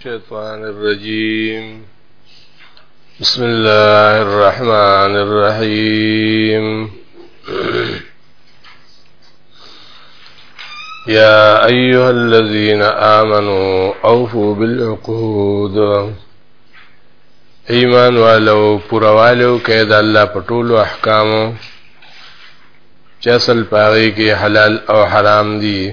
الشيطان الرجيم بسم الله الرحمن الرحيم يا أيها الذين آمنوا أوفوا بالعقود ایمان والو پوروالو کې د الله پټولو احکامو چې اصل پاره کې حلال او حرام دي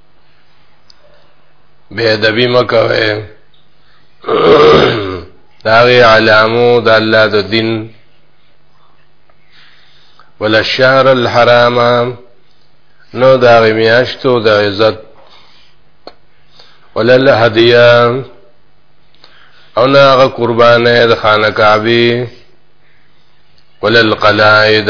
به ادبی مکوي داغه علامو د الله د دین ولا الشهر الحرام نو داغه میاشتو د عزت ولا الهدیه او ناغه قربانه د خانه کعبه ولا القلائد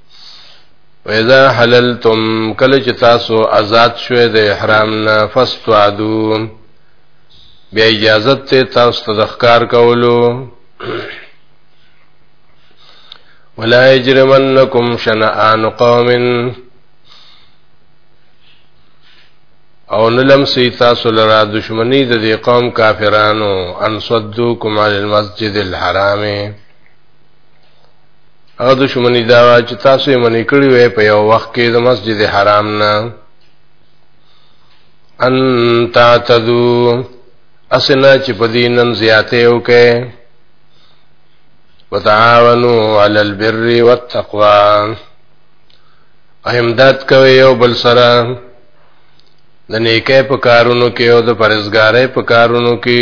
وإذا حللتم کله چې تاسو آزاد شوي د احرام نه فاستعدو بیا اجازه ته تاسو ته د ښکار کولو ولا يجرمنكم شنآن قوم او نلم سی تاسو لرا دشمنی د دې قوم کافرانو ان صدوکم علی المسجد الحرام هغه دشمنی دا چې تاسو یې منې کړی وې په یو وخت کې د مسجد حرام نه ان تعتدو اسنا چې په دینن زیاته او کې وتعاونوا علی البر والتقوا اهمداد کوي یو بل سره د نیکه په کارونو کې او د پرزګارۍ په کارونو کې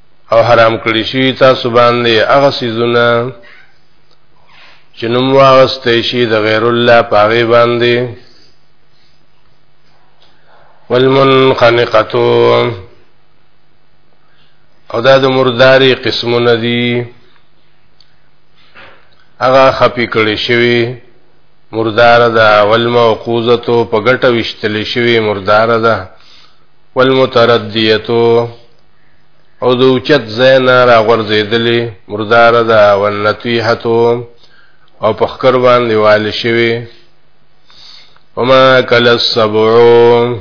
او حرام کړی شي تاسو باندې هغه سيزونه چې نوم واغستې شي د غیر الله پاغي باندې والمنخنقه او دا د مرداري قسمونه دي هغه خپي کړی شوی مردار ده والموقوزه په ګټه وشتل شوی مردار ده والمتردیه او د اوچت زینا را غورځېدلې مردار ده ونتویحتو او په خکر باندې والې شوي وما کل السبعو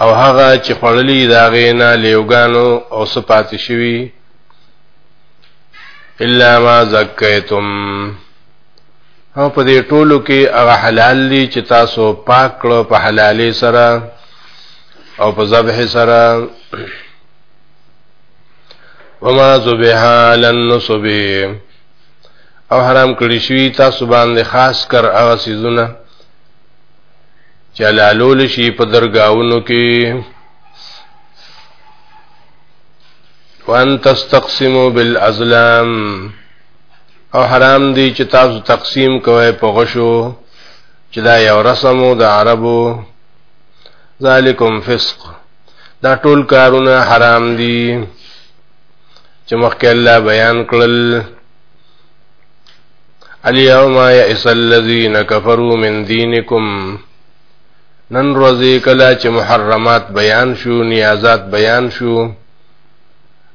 او هغه چې خړلې دا غینا لیوګانو او صفات شوي الا ما زکیتم او په دې ټولو کې هغه حلال دي چې تاسو پاک کړو په حلالي سره او په ذبح سره وما ذبح للنصب او حرام کړی شوی تاسو باندې خاص کر هغه سيزونه چلالول شي په درگاونو کې وان تستقسموا بالازلام او حرام دی چې تاسو تقسیم کوئ په غشو چې دا یو رسم د عربو ذالکم فسق دا ټول کارونه حرام دي چې مخکې الله بیان کړل اليوم يئس الذين كفروا من دينكم نن ورځې کله چې محرمات بیان شو نیازات بیان شو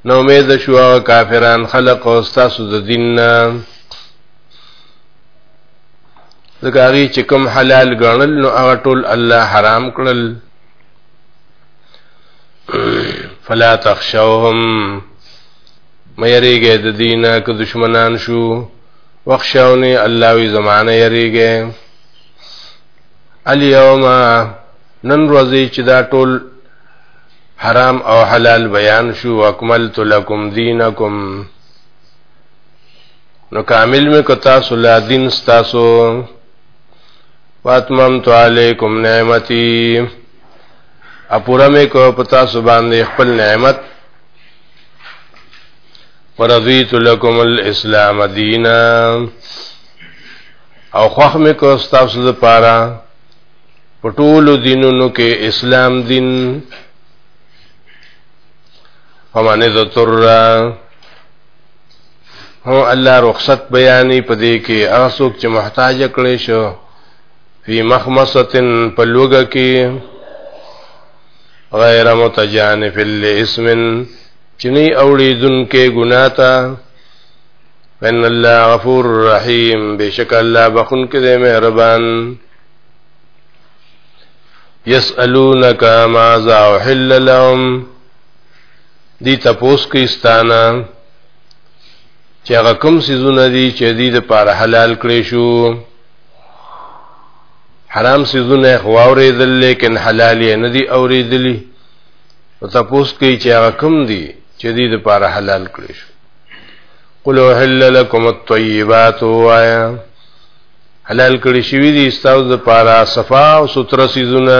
نو امید شو کافران خلق او استاسو د دین نه ځکه هغه چې کوم حلال ګڼل نو هغه ټول الله حرام کړل فلا تخشوهم مې یریږي د دینه که دشمنان شو وخشونی الله وی زمانه یریږي الیوم نن ورځې چې دا ټول حرام او حلال بیان شو اکملت لکم دینکم نو کامل می کو تاسو لا دین تاسو واتمم تو علیکم نعمتي اپورا می کو پتا سو باندې خپل نعمت ورضیت لکم الاسلام دینا او خوخ می کو تاسو لپاره پټول دینونو کې اسلام دین فمن ذتر هو الله رخصت بیانې په دې کې هغه څوک چې محتاج کړي شو فی مخمصتن په لوګه کې غیر متجانف الاسم چنی اوړي ذن کې ګناتا ان الله غفور رحیم بشک الله بخون کې دې مهربان یسالونک ماذا احل لهم دی تپوس کوي ستانه چې هغه کوم سيزونه دي چې دې د پاره حلال کړی شو حرام سيزونه خواورې دل لیکن حلال یې نه دي اورې دلی او تاسو کې چې هغه کوم دي چې دې د پاره حلال کړی شو قل وحل لكم الطيبات وایا حلال کړی شوی دي تاسو د پاره صفا او ستر سيزونه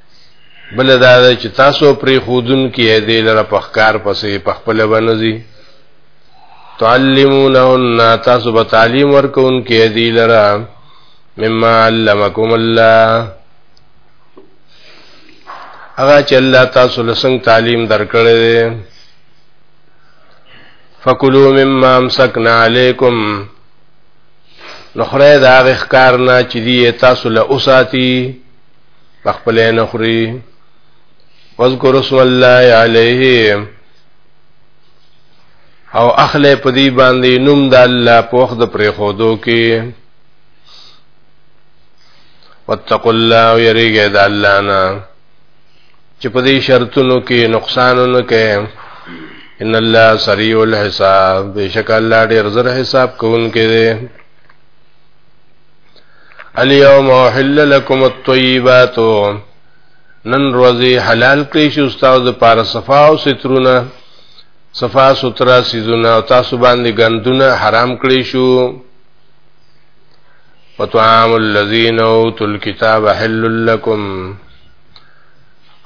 بل دا ده چې تاسو پرې خودون کې دې لره په ښکار پسې په خپل بنځي تعلمونهن تاسو به تعلیم ورکون کې دې لره مما علمکم الله هغه چې الله تاسو له څنګه تعلیم درکړې ده فکلوا مما امسکنا علیکم نخره دا غخکار نه چې دی تاسو له اوساتی خپل نه خوري واذكر اسم الله عليه او اخله په دې باندې نوم د الله په وخت پر خودو کې واتقوا الله ويرجى د الله نه چې په دې شرطونو کې نقصانونه کې ان الله سریع الحساب بشک الله ډیر زر حساب کوونکی دی اليوم احل لكم الطيبات نن روزي حلال کړی شو استاد د پار صفا او سترونه صفا سترا سيزونه او تاسو باندې ګندونه حرام کړی شو وطعام الذين اوتوا الكتاب حل لكم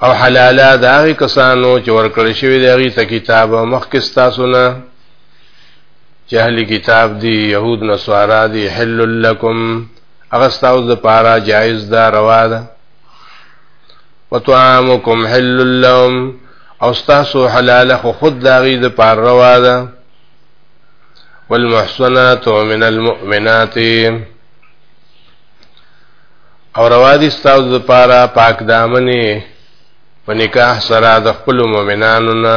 او حلالا دا کسانو چې ورکړی شوی دی غي ته کتاب مخکې تاسو نه چې اهل کتاب دي يهود نصارا دي حل لكم هغه ستاسو د پاره جایز ده روا ده وطعامکم حل لهم او ستاسو حلال خو خود داغي د پاره روا ده والمحصنات من المؤمنات او روا دي ستاسو د پاره پاک دامنې په نکاح سره د خپل مؤمنانو نه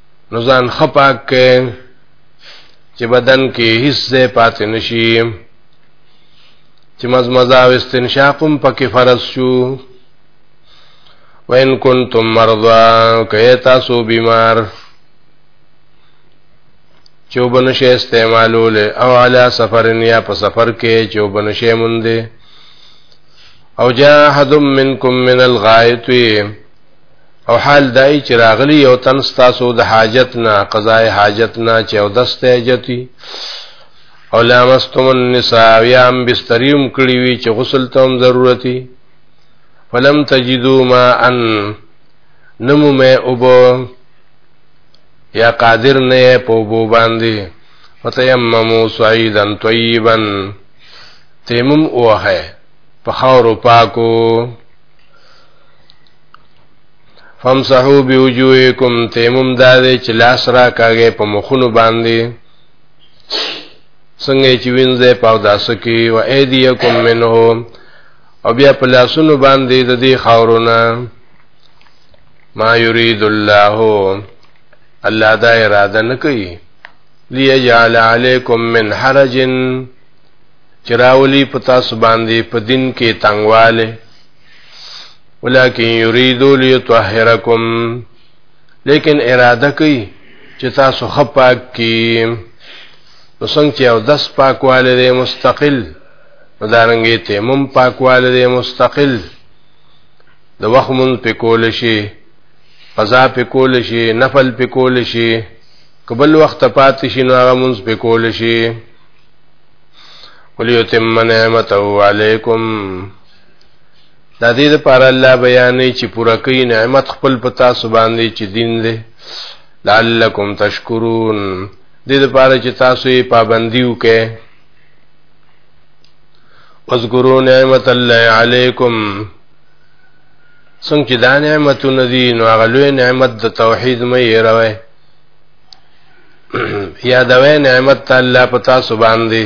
نو ځان خپاک کې چې بدن کې هیڅ ځای پاتې نشي چې مزمزه او استنشاق هم پکې فرض شو وین کنتم مرضا کئے تاسو بیمار چو بنشه استعمالول او علا سفرن یا په سفر کې چو بنشه مونده او جا حدم منکم من الغائط وی او حال دای چې راغلی یو تن ستاسو د حاجت نه قضای حاجت نه چې او دسته جتی او لامستم النساء یام بستریم کړی وی چې غسل ته هم ضرورتي فلم تجدو ما ان نمو مې اوبو یا قادر نه په اوبو باندې فتیممو سعیدا طیبا تیمم اوه په خاور پاکو فمسحو بوجوهکم تیمم دا دی چې لاس را کاږي په مخونو باندې څنګه چې وینځه پاو داسو کې و ایدیکم منه او بیا په لاسونو باندې د دې خاورونه ما یرید الله الله دا اراده نه کوي لیجعل علیکم من حرج چراولی پتا سباندی په دین کې تنگواله ولكن يريدوا ليطهركم لیکن اراده کوي چې تاسو خپاک کی نو څنګه چې او دس پاکواله دی مستقل مدارنګې تیمم پاکواله دی مستقل د وخت مون په کول شي قضا په کول شي نفل په کول شي قبل وخت پاتې شي نو هغه مونږ په کول شي وليتم نعمته عليكم دا دې لپاره الله بیانې چې پوره کوي نعمت خپل پتا سبحان دې چې دین دې لعلکم تشکرون دې لپاره چې تاسو یې پابندي وکړئ واذکروا نعمت الله علیکم څنګه چې دا نعمتونه دي نو هغه لوی نعمت د توحید مې یروي یادوي نعمت الله پتا سبحان دې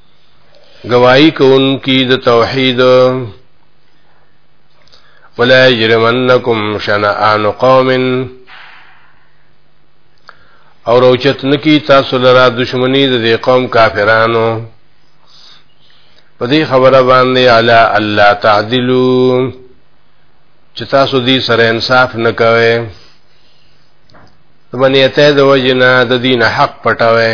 گواہی کوونکی د توحید ولا یجرمنکم شنآن قوم او روچت نکی تاسو لرا دشمنی د دې قوم کافرانو په دې خبره باندې علی الله تعدلو چې تاسو دې سره انصاف نکوي د بنیته د وجنه د دین حق پټوي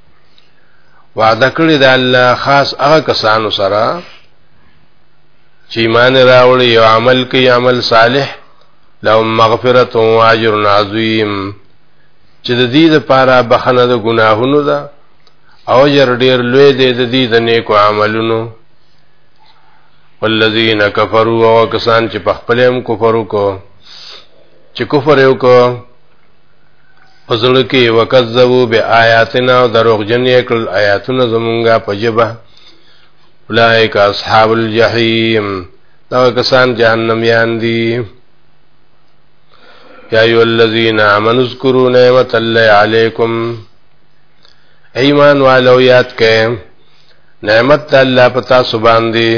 وعده کړی د الله خاص هغه کسانو سره چې ایمان راوړي او عمل کوي عمل صالح لهم مغفرت او اجر عظیم چې د دې لپاره بخنه د ګناهونو ده او اجر ډیر لوی دی د دې د نیکو عملونو والذین کفروا او کسان چې په خپل هم کفر وکړو چې کفر وکړو په زړه کې وکذبو به آیاتنا او دروغجن یې کړل آیاتونه زمونږه په جبه اولئک اصحاب الجحیم دا کسان جهنميان دي یا ایو الذین آمنوا اذکروا نعمت الله علیکم ایمان والو یاد کئ نعمت الله پتا سبحان دی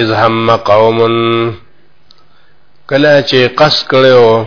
اذ هم قوم کله چې قص کړو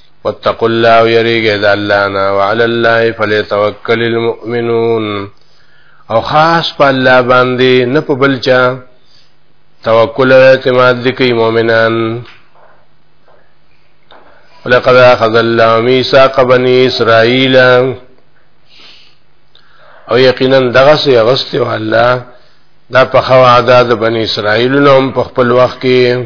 واتقوا الله ويريګه د الله نه وعلى الله فليتوكل المؤمنون او خاص په الله باندې نه په بل چا توکل او اعتماد دي کوي مؤمنان ولقد اخذ الله ميثاق بني اسرائيل او یقینا دغه سي غست او الله دا په خوا عدد بني اسرائيل نوم په خپل وخت کې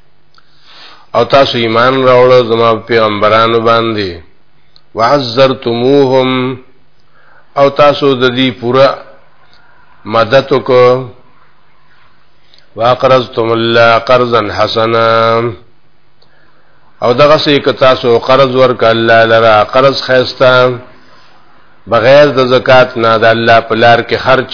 او تاسو ایمان راوړل زما پیغمبرانو باندې وعذرتموهم او تاسو د دې پورا مدد وکړو واقرضتم الله قرضا حسنا او دغه سې ک تاسو قرض ورک الله لرا قرض خيستا بغیر د زکات نه د الله په لار کې خرچ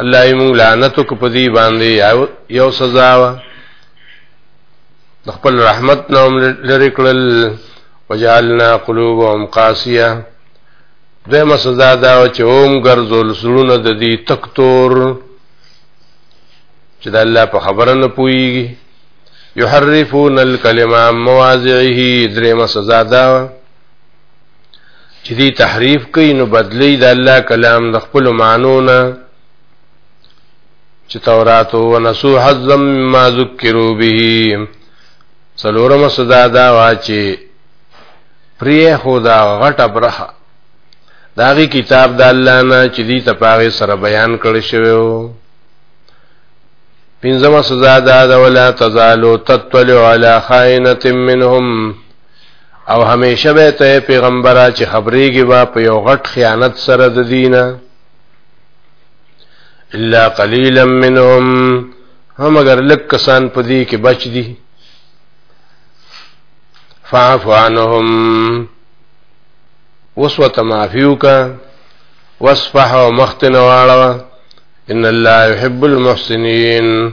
الله یې موږ لعنت کو په دې باندې یو سزا وا د خپل رحمت نه هم لری کړل وجعلنا قلوبهم قاسیه دمه سزا دا چې هم ګرځول سړونه د دې تکتور چې د الله په خبره نه پويږي يحرفون الكلمه مواضعه درېمه سزا دا چې دی تحریف کوي نو بدلی د الله کلام د خپل معنو نه چې تورات او نسو حزم ما ذکروا به څلورم صدا دا وا چې پریه خدا غټه برخه داغي کتاب د الله نه چې دی تپاغه سره بیان کړی شوی پنځمه سزا دا ده ولا تزالو تطلع على خائنه منهم او همیشه به ته پیغمبره چې خبرېږي با په یو غټ خیانت سره د دینه الا قليلا منهم هم اگر لک کسان پدی کې بچ دي فاعف عنهم وسوه معفيو کا واصفح ومختن واړه ان الله يحب المحسنين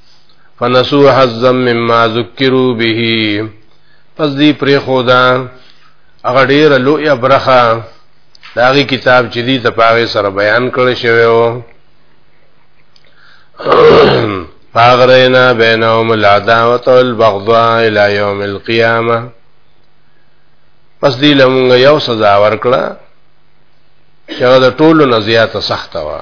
فنسو حزم مما ذکرو به پس دی پری خودا هغه ډیر لوی برخه داغي کتاب چې دی ته پاغه سره بیان کړی شوی و فاغرینا بینهم العداوه والبغضاء الى يوم القيامه پس دی لمونږ یو سزا ورکړه چې هغه د ټولو نه زیاته سخته وه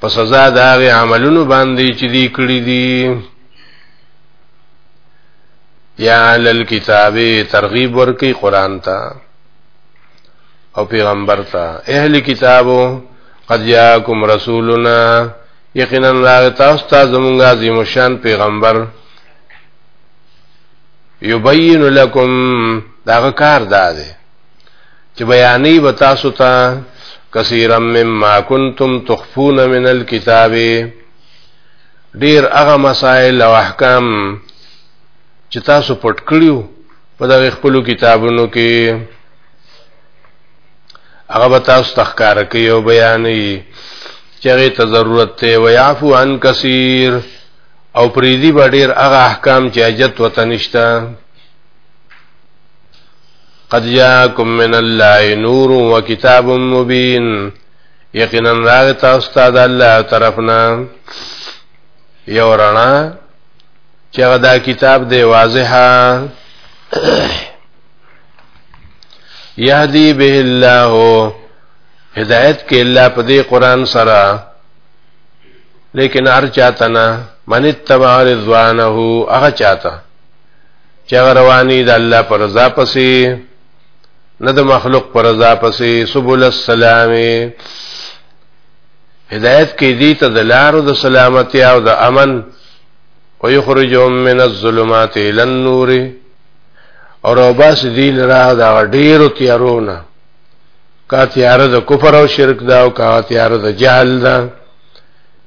په سزا دا غي عملونو باندې چې دی کړی دي یا اهل الكتاب ترغیب ورکی قران ته او پیغمبر ته اهل کتابو قد یاکم رسولنا یقینا راغ تاسو ته زمونږ عظیم شان پیغمبر یبین لکم دا کار دا دی چې بیانې به تاسو ته کثیرا مما کنتم تخفون من الكتاب ډیر هغه مسائل او احکام چې تاسو پټ کړیو په دغه خپل کتابونو کې هغه به تاسو تخکار کوي او بیانې چې هغه ته ضرورت ته ويعفو عن کثیر او پریدي به ډیر هغه احکام چې اجت وته نشته قد جاءكم من الله نور وكتاب مبين یقینا راغ تاسو ته د الله طرفنا یو رڼا چې دا کتاب دی واضحه یهدی به الله هدایت کې الله په دې قران سره لیکن هر چاته نه من اتبع رضوانه هغه چاته چې هغه رواني د الله پر رضا پسې نه د مخلوق پر رضا پسې سبول السلام هدایت کې دي ته د لارو د سلامتی او د امن او یخرجهم من الظلمات الى النور اور وباس دي لرا دا ډیرو تیارونه کا تیار د کفر او شرک دا او کا تیار د جهل دا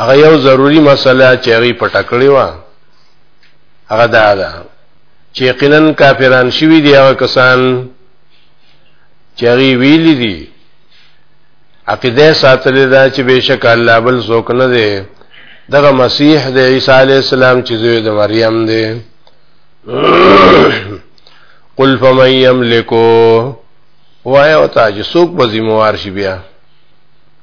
هغه یو ضروری مسله چې هغه پټه کړې و هغه دا ده چې یقینا کافران شوي دي هغه کسان چې هغه ویلي دي عقیده ساتلې ده چې بشک الله بل څوک نه دی دغه مسیح د عیسی علی السلام چې زوی د مریم دی قل فمن یملکو وایو تا چې څوک به ذمہ وار شي بیا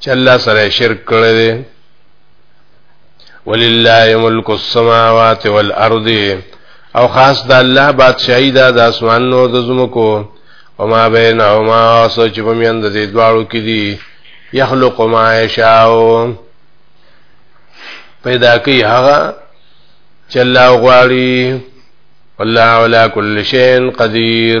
چې الله سره شرک کړی دی ولله ملک السماوات والارض او خاص د الله بادشاہي دا د اسمانونو د زمکو او ما بینهما سوچ په میند دې دواړو کې دي یخلق ما یشاء پیدا کوي هغه چې الله غواړي والله على كل شيء قدير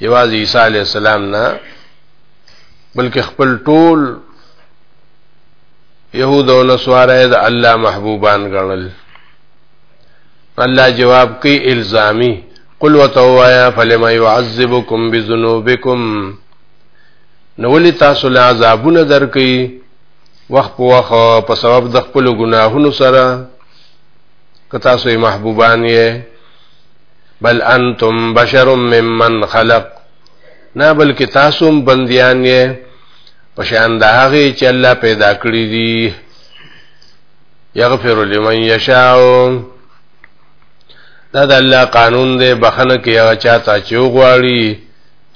یوازې عیسی علی السلام نه بلکې خپل ټول يهود او نصارا د الله محبوبان ګڼل الله جواب کوي الزامي قل وتوایا فلما يعذبكم بذنوبكم نو ولي تاسو له عذابونه درکې وخت په وخت په سبب د خپل ګناهونو سره که تاسو محبوبان یې بل انتم بشر ممن خلق نه بلکې تاسو هم بنديان یې په شان د هغه چې الله پیدا کړی دي یغفر لمن یشاء دا د الله قانون دی بخنه کې هغه چاته چې وغواړي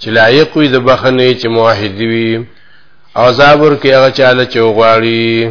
چې لایق وي د بخنه چې موحد وي او زابر کې هغه چاله چې وغواړي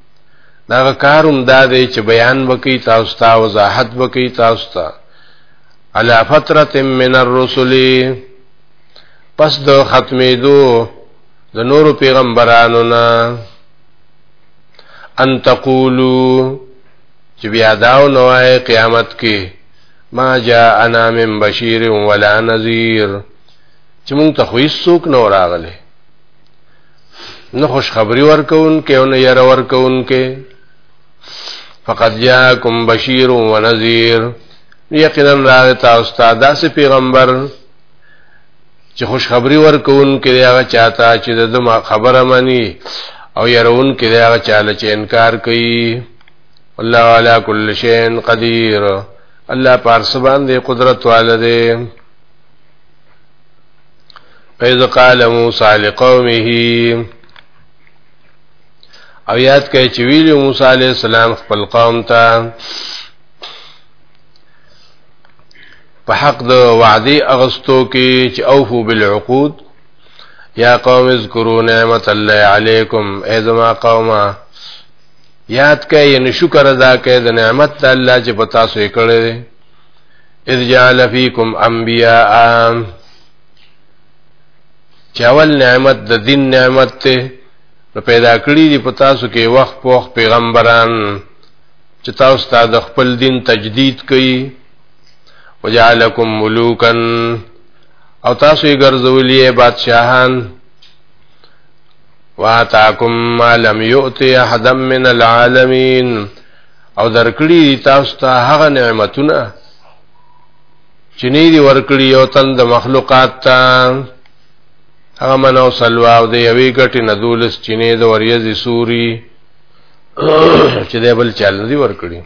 دا کاروم دا دی چې بیان وکي تاسو ته وضاحت وکي تاسو ته علا فتره من الرسل پس د ختمېدو د نورو پیغمبرانو نه ان تقولو چې بیا داو نوای قیامت کې ما جاء انا من بشیر ولا نذیر چې مونږ ته خو هیڅ څوک نه راغله نه خوشخبری ورکوونکې او نه ير ورکوونکې فقط جاءکم بشیر و نذیر یقینا راغی تاسو ته داسې پیغمبر چې خوشخبری ورکوونکې دی هغه چاته چې د خبره مانی او يرون کې دی هغه چاله چې انکار کوي الله علی کل شیء قدیر الله پارس باندې قدرت والده اذ قال موسی لقومه او یاد کړئ چې ویلی موسی علی السلام خپل قوم ته په حق د وعده اغستو کې چې اوفو بالعقود یا قوم اذکروا نعمت الله علیکم ایزما قومه یاد کړئ یعنی شکر ادا کړئ د نعمت الله چې پتا سو یې کړی اذ جعل فيكم انبياء چاول نعمت د دین نعمت ته نو پیدا کړی دی په تاسو کې وخت په وخت پیغمبران چې تاسو ته د خپل دین تجدید کوي وجعلکم ملوکن او تاسو یې ګرځولې بادشاہان واتاکم ما لم یؤت احد من العالمین او درکړي تاسو ته هغه نعمتونه چې نه دي ورکړي یو تن د مخلوقات ته هغه منو سلوا او د یوې ګټې نه دولس چینې د وریځې سوري چې دی بل چل نه دي ورکړي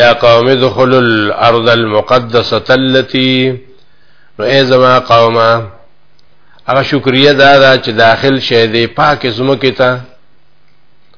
یا قوم ادخلوا الارض المقدسه التي نو ای زما قومه هغه شکریا دا دا چې داخل شه دی پاک زمکه ته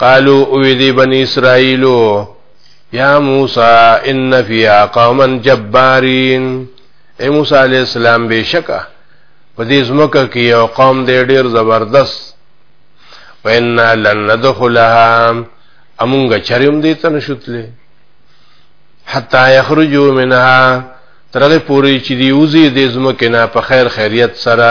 قالو اوی دی بنی اسرائیلو یا موسی ان فیها قوما جبارین اے موسی علیہ السلام بشکا په دې زمکه کې یو قوم دی ډیر زبردست وان لن ندخلها امونګ چریم دې تن شتلې حتا یخرجوا منها ترغه پوری چې دی وزي دې زمکه نه په خیر خیریت سره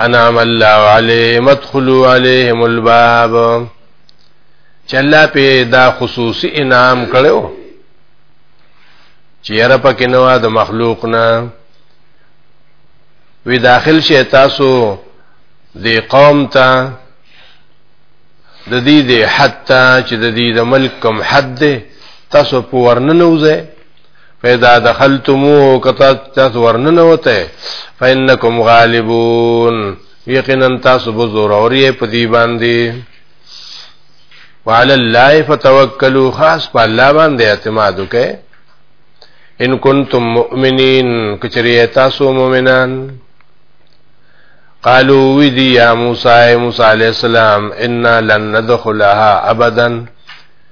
انعم الله عليهم ادخلوا عليهم الباب چې الله په دا خصوصي انعام کړو چې یاره پکې نو د مخلوق نه وی داخل شي تاسو د قوم ته د دې د حتی چې د دې د ملک کم حد تاسو په ورننوځئ فاذا دخلتموه کتا تاسو ورننه وته فانکم غالبون یقینا تاسو به زور اوري په دی باندې وعلى الله فتوکلوا خاص په الله باندې اعتماد وکړئ ان کنتم مؤمنین کچری تاسو مؤمنان قالو وی دی یا موسی موسی علیہ السلام ان لن ندخلها ابدا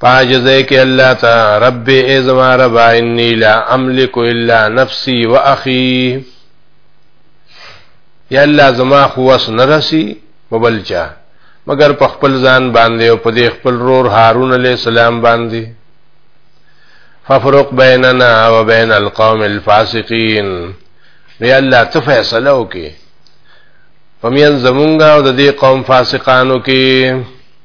پاجزه کې الله تا رب ازما رب انی لا املک الا نفسي واخي یا الله زما خو وس نرسي وبلچا مگر په خپل ځان باندې او په دې خپل رور هارون علی السلام باندې ففرق بیننا و بین القوم الفاسقین یا الله ته فیصله وکي پمین زمونږه او د دې قوم فاسقانو کې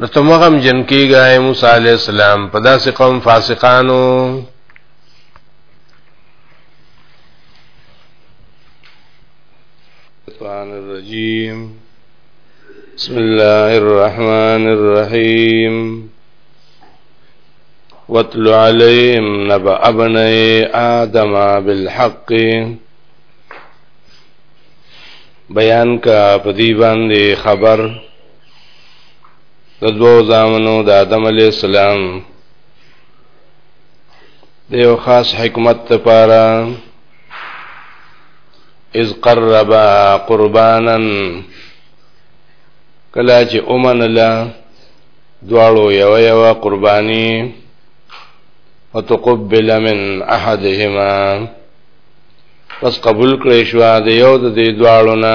نو ته مغم جن کیږه موسی علی السلام په داسې قوم فاسقانو الشیطان الرجیم بسم الله الرحمن الرحیم واتل عليهم نبأ ابني آدم بالحق بیان کا پدی باندې خبر د دوو زامنو د آدم علی السلام د یو خاص حکمت لپاره اذ قربا قربانا کلا چې اومن له دواړو یو یو قرباني وتقبل من احدهما پس قبول کړی شو د یو د دې دواړو نه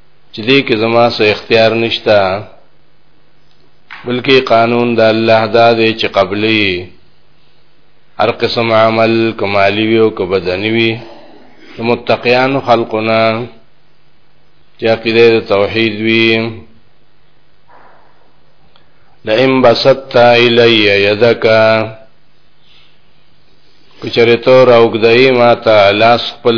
چې دې کې زما سو اختیار نشته بلکې قانون د الله دا دی چې قبلي هر قسم عمل کمالی وي او که بدني وي د متقیانو خلقونه چې عقیده د توحید وي لئن بسطت الی یدک کچره تو راوګدای ما ته لاس خپل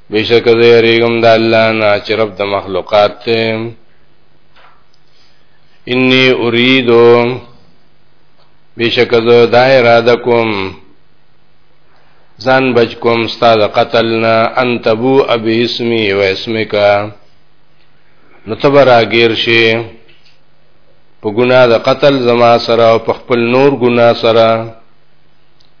بشک زه یریګم د الله نه چې رب د مخلوقات ته انی اریدو بشک زه دا اراده کوم ځان بچ کوم استاد قتل نه ان تبو ابي اسمي و اسمك نو تبرا غیر شي په ګناه د قتل زما سره او په خپل نور ګناه سره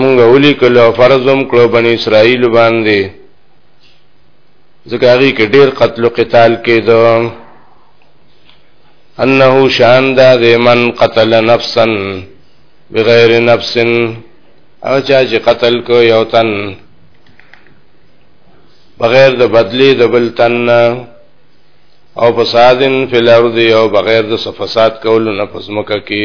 موږ اولی کله فرضم کړو بنی اسرائیل باندې ځکه هغه کې ډیر قتل او قتال کېدو انه شان دا دې من قتل نفسا بغیر نفس او چا چې قتل کو یو تن بغیر د بدلی د بل تن او فسادن فی الارض او بغیر د فساد کولو نه پسمکه کې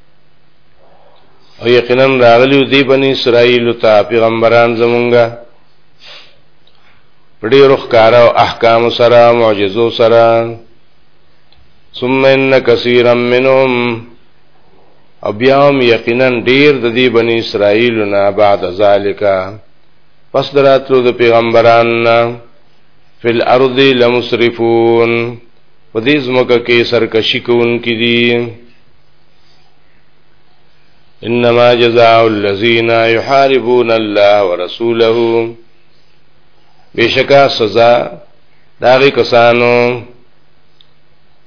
او یقینا راغلی دی بنی اسرائیل ته پیغمبران زمونږه پډې روخ کار او احکام سره معجزو سره ثم ان کثیرا منهم او بیا هم یقینا ډیر د دې بنی اسرائیل نه بعد ذالکا پس دراتلو د پیغمبران نه فل ارض لمسرفون په دې ځمکه کې سرکشي کوونکې دي انما جزاء الذين يحاربون الله ورسوله بشکا سزا داغي کسانو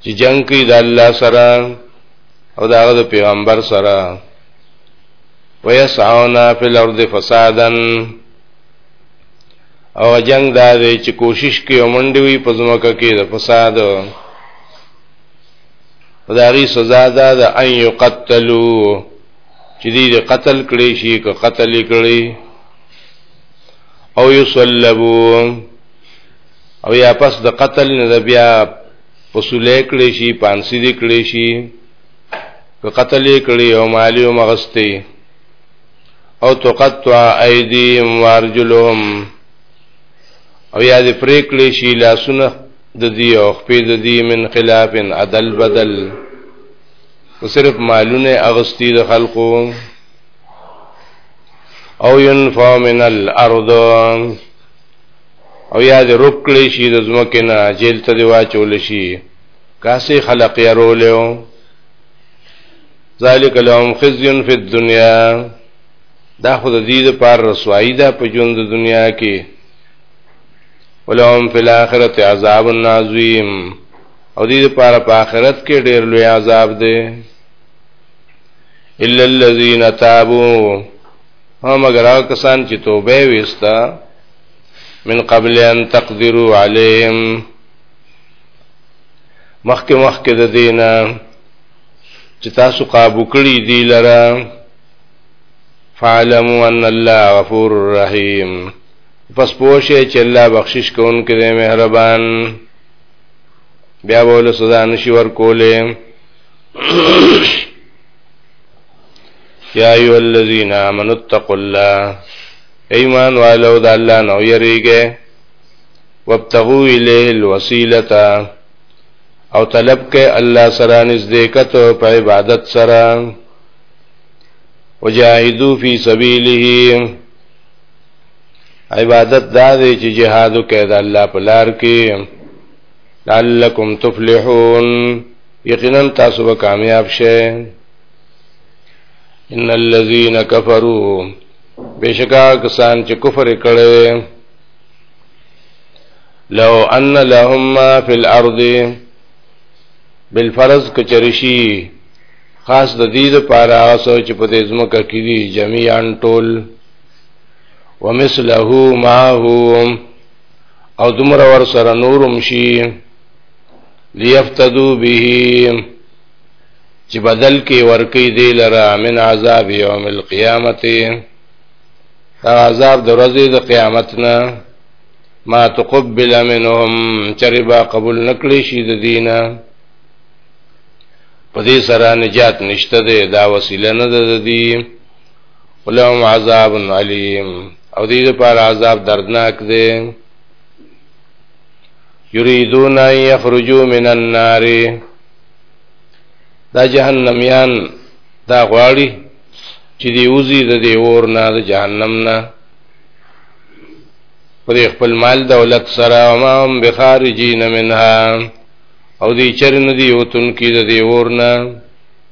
چې جنگ کوي د الله سره او داغه د پیغمبر سره ويسعون في الارض فسادا او جنگ دا دی چې کوشش کوي منډوي په ځمکه کې د فساد خدای سزا ده د ان یقتلوا چې دې قتل کړي شي که قتل کړي او یصلبوا او یا پس د قتل نه بیا پسولې کړي شي پانسی دې کړي شي که قتل کړي او مالی او مغستی او تقطع ایدیهم وارجلهم او یا دې پرې کړي شي لاسونه د دې او خپې د دې من خلاف عدل بدل او صرف مالونه اغستی د خلقو او ينفع من الارض او یا دې رکلی شي د زمکه نه جیل ته دی واچول شي کاسي خلق یې رولیو ذالک لهم خزي فی الدنیا دا خود دې د پار رسوایی ده په ژوند د دنیا کې ولهم فی الاخرت عذاب عظیم او دې لپاره په آخرت کې ډېر لوی عذاب دی الا الذين تابوا هم اگر هغه کسان چې توبه وستا من قبل ان تقدروا عليهم مخکې مخکې د دینه چې تاسو قابو کړی دی لره فعلموا ان الله غفور رحیم پس پوشه چې الله بخشش کوونکی دی مهربان بیا بول سزا نشي ورکولې یا ایو الذین آمنوا اتقوا الله ایمان والو د الله نو یریږي وابتغوا الیه الوسیلۃ او طلب کې الله سره نزدېکت په عبادت سره وجاهدوا فی سبیله عبادت دا دی چې جهاد وکړي د الله په لار کې لعلکم تفلحون یقینا تاسو به کامیاب شئ ان الذين كفروا بشکا کسان چې کفر کړي لو ان لهم ما في الارض بالفرض کچرشی خاص د دې لپاره اوسو چې په دې ځمکه کې دي جميعا ټول ومثله معه او دمر ور سره نورم شي ليفتدو به چې بدل کې ورکی دی لرا من عذاب یوم القیامت دا عذاب د ورځې د قیامت نه ما تقبل منهم چربا قبول نکړي شي د دینه په دې سره نجات نشته ده دا وسیله نه ده د دې ولهم عذاب علیم او دې لپاره عذاب دردناک دی یریدون ان یخرجوا من النار دا جهنميان دا غواړي چې دی وزي د دې اور نه د جهنم نه پر خپل مال دولت سره او ما هم بخارجین منها او دی چرن دی وتن کی د دې اور نه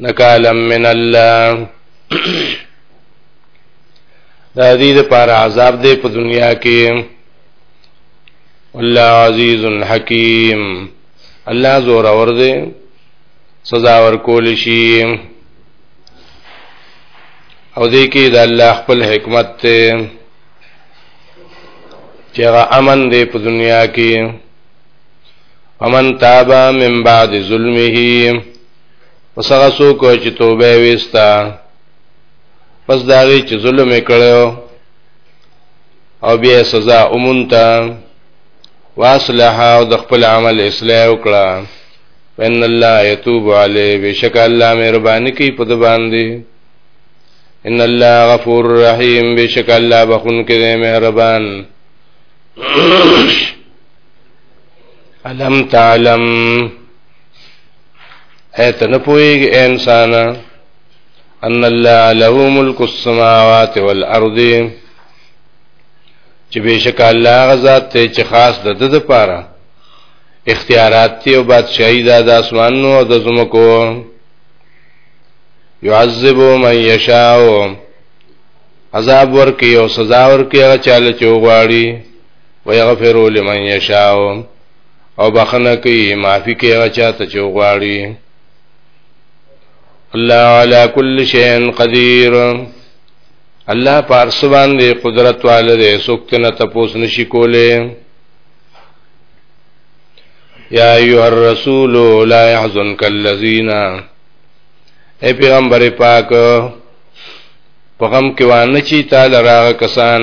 نکالا من الله دا دې لپاره عذاب دې په دنیا کې الله عزیز حکیم الله زور اور دې سزا ورکول شي او دې کې د الله خپل حکمت ته چې هغه امن دې په دنیا کې ومن تاب من بعد ظلمه وسغه سو کو چې توبه وستا پس داغي چې ظلم کړو او بیا سزا اومنتا واصلح او د خپل عمل اصلاح وکړه ان الله يتوب عليه بشک الله مهرباني کوي په د باندې ان الله غفور رحيم بشک الله بخون کې مهربان الم تعلم ایت نه پويږي انسان ان الله له ملک السماوات والارض چې بشک الله غزاد ته چې خاص د د لپاره اختیارات دی او بادشاہي د اسمانونو او د زمکو يعذب من يشاء عذاب ورکی او سزا ورکی هغه چاله چې وغواړي ويغفر لمن يشاء او بخنه کوي معافي کوي هغه چاته چې غواړي الله على كل شيء قدير الله پر سبحان دی قدرت والده سوکت نه تپوس نشي کوله یا ایها الرسول لا يحزنك الذين اے پیغمبر پاک په غم کې وانه چی تعالی راغ کسان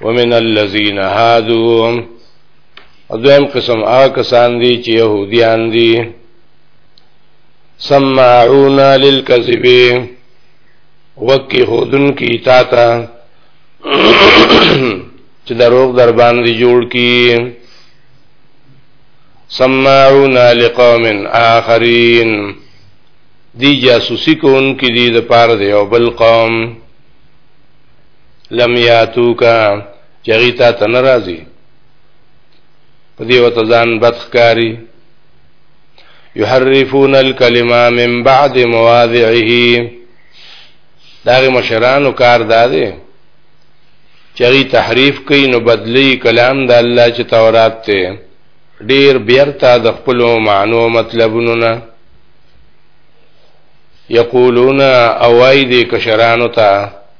ومن الذين هادوا دویم قسم هغه کسان دي چې يهوديان دي سمعون للكذب وکي خودن کی تا تا چې دروغ در باندې جوړ کی سمعون لقوم آخرین دی جاسوسی کون کی دی د پار دی او بل قوم لم یاتوکا چغی تا ته ناراضي په دې وته ځان بدخکاری یحرفون الکلمه من بعد مواضعه داغه مشرانو کار داده چغی تحریف کوي نو بدلی کلام د الله چې تورات ته ډیر بیرته د خپل معنو مطلبونو نه یقولون اوای دې کشرانو ته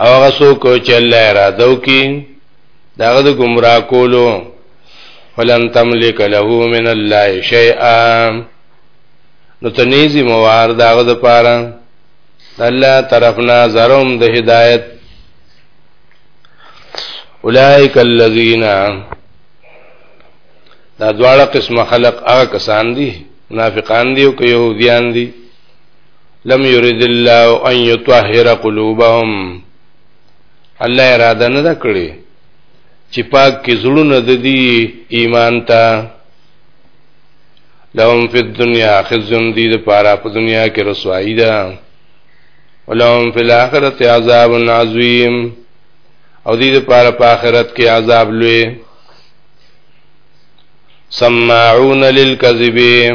او هغه څوک چې الله اراده وکړي داغه د گمراه کولو فلن تملک له من الله شیئا نو تنیزی موار داغه د پاره الله طرفنا زروم د هدایت اولائک الذین دا دواړه قسم خلق هغه کسان دي منافقان دي او که يهوديان دي لم يرد الله ان يطهر قلوبهم الله اراده نه کړی چې پاک کې زړونه د دې ایمان ته لهم فی الدنیا خزن دی د پاره په دنیا کې رسوایی ده ولهم فی الاخرته عذاب عظیم او دی د پاره په آخرت کې عذاب لوی سماعون للکذبین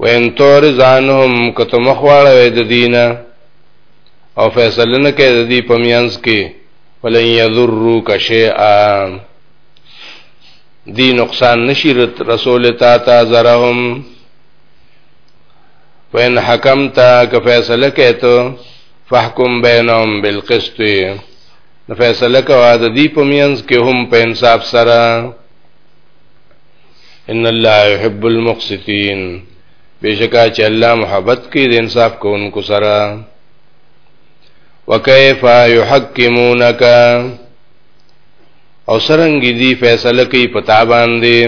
وین تور ځانهم کته مخواړه د دینه او فیصله نه کوي د دې پمینس کې ولن یذرو کشیئا دی نقصان نشی رسول تا تا زرهم وین حکم تا که فیصله کوي ته فحکم بینهم بالقسط نو فیصله کوي د دې پمینس کې هم په انصاف سره ان الله يحب المقسطين بشکا چې الله محبت کوي د انصاف کوونکو سره وکيف يحكمونك او سرنګ دي فیصله کوي پتا باندې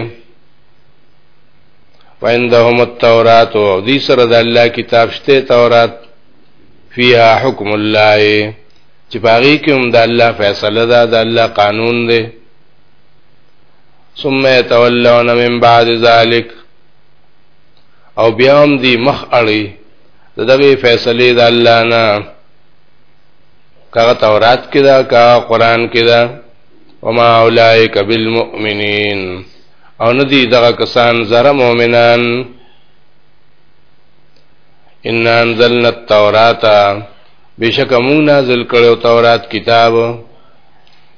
وعندهم التوراۃ او دې سره د الله کتاب شته تورات فيها حكم الله چې باغی کې هم د الله فیصله ده د الله قانون دی ثم يتولون من بعد ذلك او بیا هم دی مخ اړي د دغه فیصله د الله نه کغه تورات کې دا کا قران کې دا وما اولائک بالمؤمنین او ندی دغه کسان زره مؤمنان ان انزلنا التوراۃ بشک مون نازل کړو تورات کتاب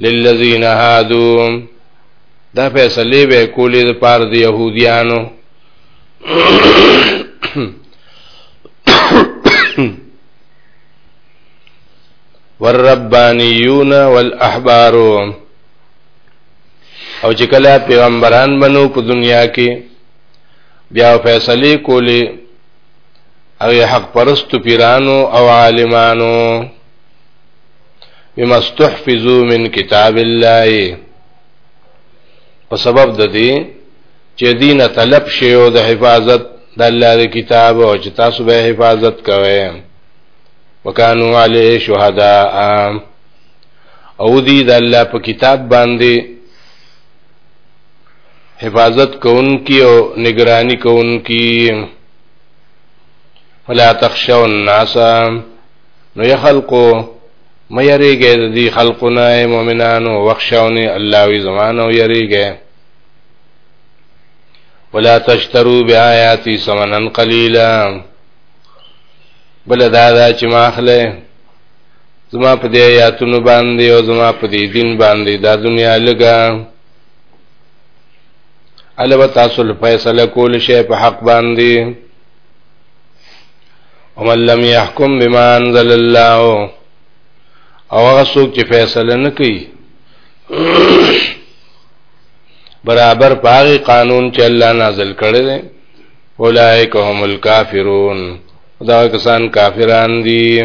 للذین هادو دا فیصله به کولې د پار د يهوديانو والربانيون والاحبار او چې کله پیغمبران بنو په دنیا کې بیا فیصله کولې او حق پرست پیرانو او عالمانو بما استحفظوا من کتاب الله په سبب د دې چې دین طلب شی او د حفاظت د الله د کتاب او چې تاسو به حفاظت کوئ وکانو علی شهداء او دی د الله په کتاب باندې حفاظت کوونکی او نگرانی کوونکی فلا تخشوا الناس نو یا خلقو مې یریږي د دې خلقونه مؤمنانو وخښونی الله وی زمانه یریږي ولا تشترو بیااتی سمنن قلیلا بل دا دا چې ماخله زما په دې آیاتونو باندې او زما په دې دین باندې دا دنیا لګا الوه تاسو له فیصله کول شي په حق باندې ومن لم يحكم بما انزل الله او هغه څوک چې فیصله نه کوي برابر پاغي قانون چې الله نازل کړی دی اولائک هم الکافرون دا کسان کافران دي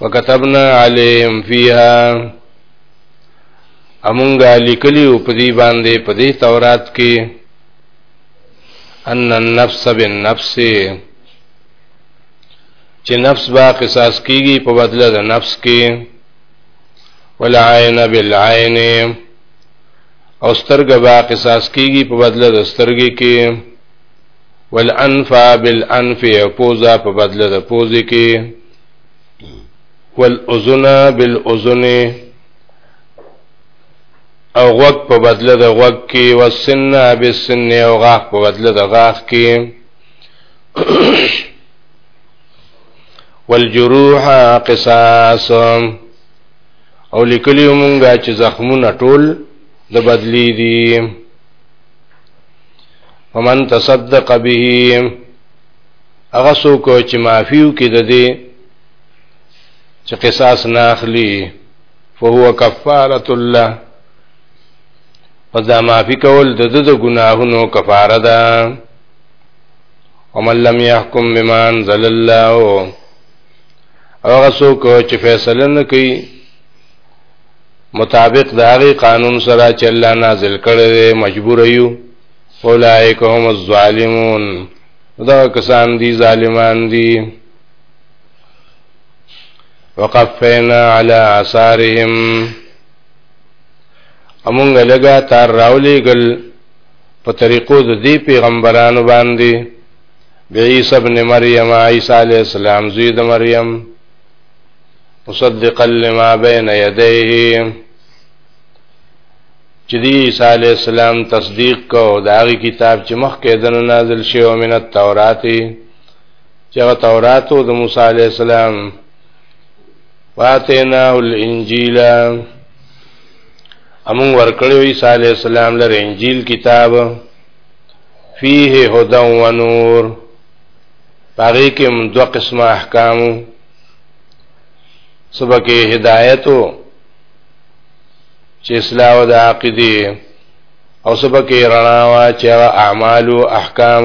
وکتبنا علیهم فیها امونګه لیکلیو په دې باندې په دې تورات کې ان النفس بالنفس چې نفس با قصاص کیږي په بدله د نفس کې ولا عین بالعین او سترګه با قصاص کیږي په بدله د سترګې کې والانف بالانف او پوزا په بدله د پوزې کې والاذن بالاذن او غوږ په بدله د غوږ کې وسن بسن او غاخ په بدله د غاخ کې والجروح قصاص او لیکلی مونږه چې زخمونه ټول د بدلی دي ومن تصدق به هغه څوک چې معافیو کې د دې چې قصاص نه اخلي فهو کفاره الله فذا ما فی کول د د ګناهونو کفاره ده ومن لم يحكم بما انزل الله او غسوک چې فیصله نه کوي مطابق د هغه قانون سره چې الله نازل کړی دی مجبور یو اولئک هم الظالمون دا کسان دي ظالمان دي وقفینا علی آثارهم امونګ لګا تار راولې ګل په طریقو د دې پیغمبرانو باندې بعیسی ابن مریم عیسی علی السلام زوی د مریم مصدقا لما بین یدیه چې دی عیسی علی السلام تصدیق کو دا غي کتاب چې مخکې دنه نازل شوی من التوراتی چې هغه تورات او د موسی علی السلام واتینا الانجیل امون ورکړو عیسی علی السلام لره انجیل کتاب فيه هدى ونور پاره کې هم دوه قسمه احکام سبکه هدایت چې اصلاح او د عقیده او سبکه رڼا وا چې اعمال او احکام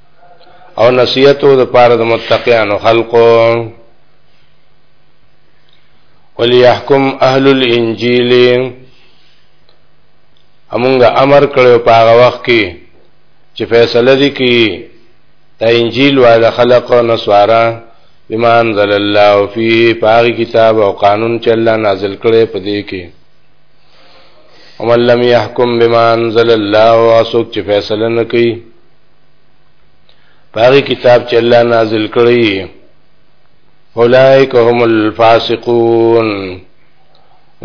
او نصیحتو د پاره د متقیانو خلقو وليحكم اهل الانجيل امونګه امر کړو په هغه وخت کې چې فیصله دي کی د انجیل والا خلق او نسوارا بما انزل الله فيه پاغ کتاب او قانون چې الله نازل کړي په دې کې ومن لم يحكم بما انزل الله واسوک چې فیصله نکړي پاغي کتاب چې الله نازل کړی اولائک هم الفاسقون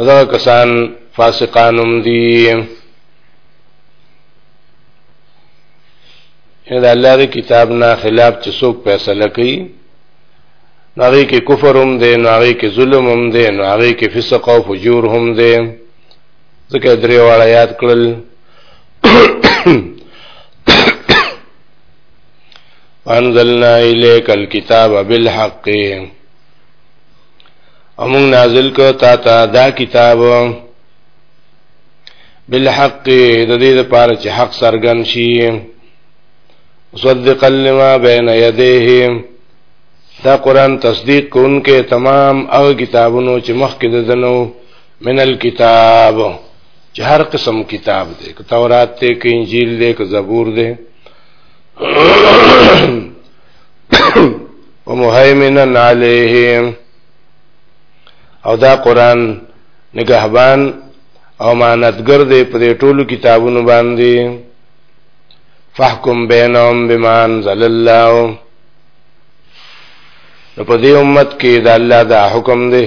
دا کسان فاسقانم دي دا الله دی کتاب نه خلاف چې څوک فیصله کوي ناغي کې کفر هم دی ناغي کې ظلم هم دی ناغي کې فسق او فجور هم دی ځکه درې واړه یاد کړل وانزلنا الیک الكتاب بالحق امون نازل کو تا تا دا کتاب بالحق د دې لپاره چې حق سرګن شي مصدقا لما بین یدیه دا قران تصدیق کوونکې تمام هغه کتابونو چې مخکې د دنو من الكتاب چې هر قسم کتاب دی که تورات دی که انجیل دی که زبور دی ومهیمنا علیهم او دا قران نگهبان او مانتګر دی په دې ټولو کتابونو باندې فحکم بینهم بما انزل الله نو په دې امت کې دا الله دا حکم دی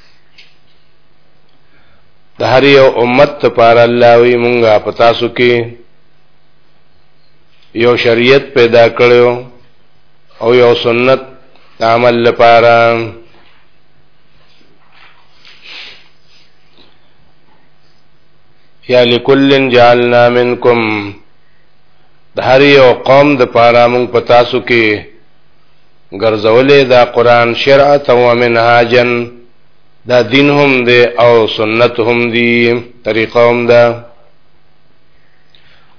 د هر یو امت لپاره الله وی مونږه پتا سو کې یو شریعت پیدا کړو او یو سنت عمل لپاره یا لکل جعلنا منکم د هر یو قوم د پاره مونږ پتا سو کې ګرځولې دا قران شرعت او منهاجا دا دین هم دی او سنت هم دی طریقه هم ده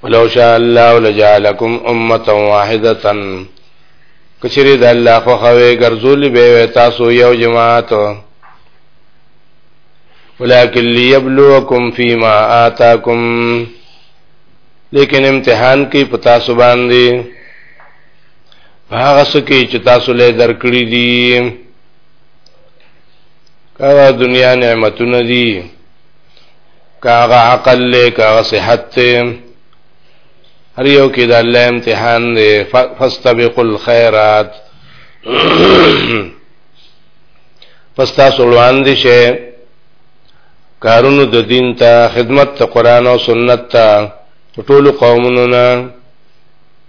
ولو شاء الله لجعلکم امه واحده کچری د الله خو خوي ګرځولې به تاسو یو جماعت ولكن ليبلوكم فيما آتاكم لیکن امتحان کی پتا سبان دی هغه سکه چې تاسو له درکړي دي کاغه دنیا نعمتونه دي کاغه عقل له کاغه صحت ته هر یو کې د الله امتحان دی فاستبقوا الخيرات پستا سولوان دي شه کارونو د دین ته خدمت ته قران او سنت ته ټول قومونو نه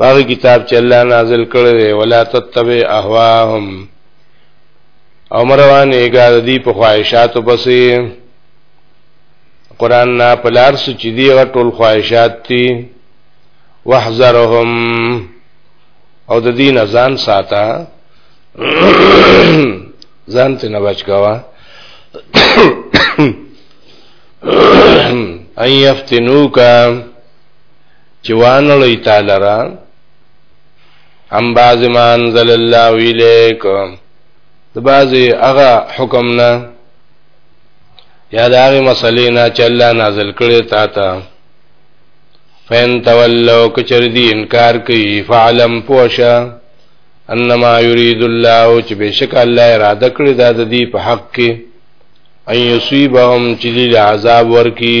هغه کتاب چې الله نازل کړی دی ولا تتبع اهواهم او مروان ایګار دی په خواهشات پسې قران نه پلار سچ دی ټول خواهشات دي واحذرهم او د دین ازان ساته ځان ته نه بچ کاوه ان یفتنوکا چې وانړی تعالی را ام باز ما انزل الله الیک د بازي هغه حکم نه یا د هغه مسلې نه چې الله نازل کړي تا ته فین تولو کچر دی انکار کوي فعلم پوشا انما یرید الله چې بشک الله اراده کړی دا د دې په حق کې ايصيبهم چې عذاب ورکی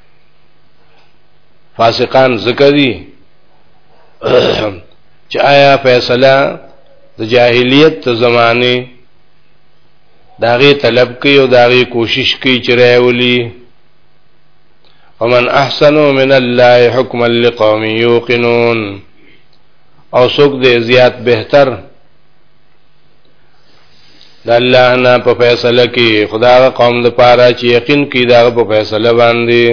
فاسقان زکدي چې آیا فیصله د جاهلیت ته زمانه داغي طلب کوي او داغي کوشش کوي چې راولي ومن احسن من الله حکما لقوم یوقنون او څوک دې زیات بهتر د الله نه په فیصله کې خدا قوم د پاره چې یقین کې دا په فیصله باندې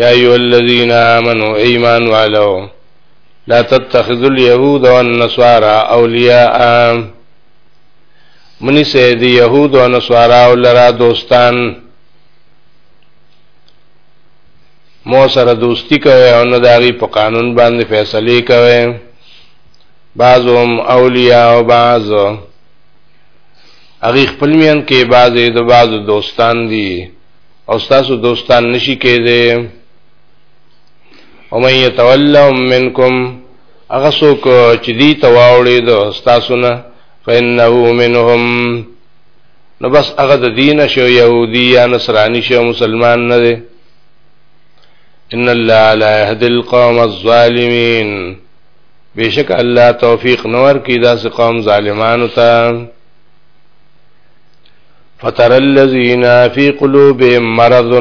یا ایو الذین آمنو ایمان والو لا تتخذوا اليهود والنصارى اولیاء منی سه دی یهود او نصارا ولرا دوستان مو سره دوستی کوي او نه داغي په قانون باندې فیصله کوي بعضهم اولیاء او بعض هغه خپل میان کې بعضې د بعضو دوستان دي او تاسو دوستان نشي کېدی او مې يتولهم منکم هغه څوک چې دی تواوړي د تاسو نه فإنه منهم نو بس هغه د دین شو يهودي یا نصراني شو مسلمان نه دی ان الله لا يهدي القوم الظالمين بیشک الله توفیق نور کی داس قوم ظالمانو ته فتر الذین فی قلوبهم مرض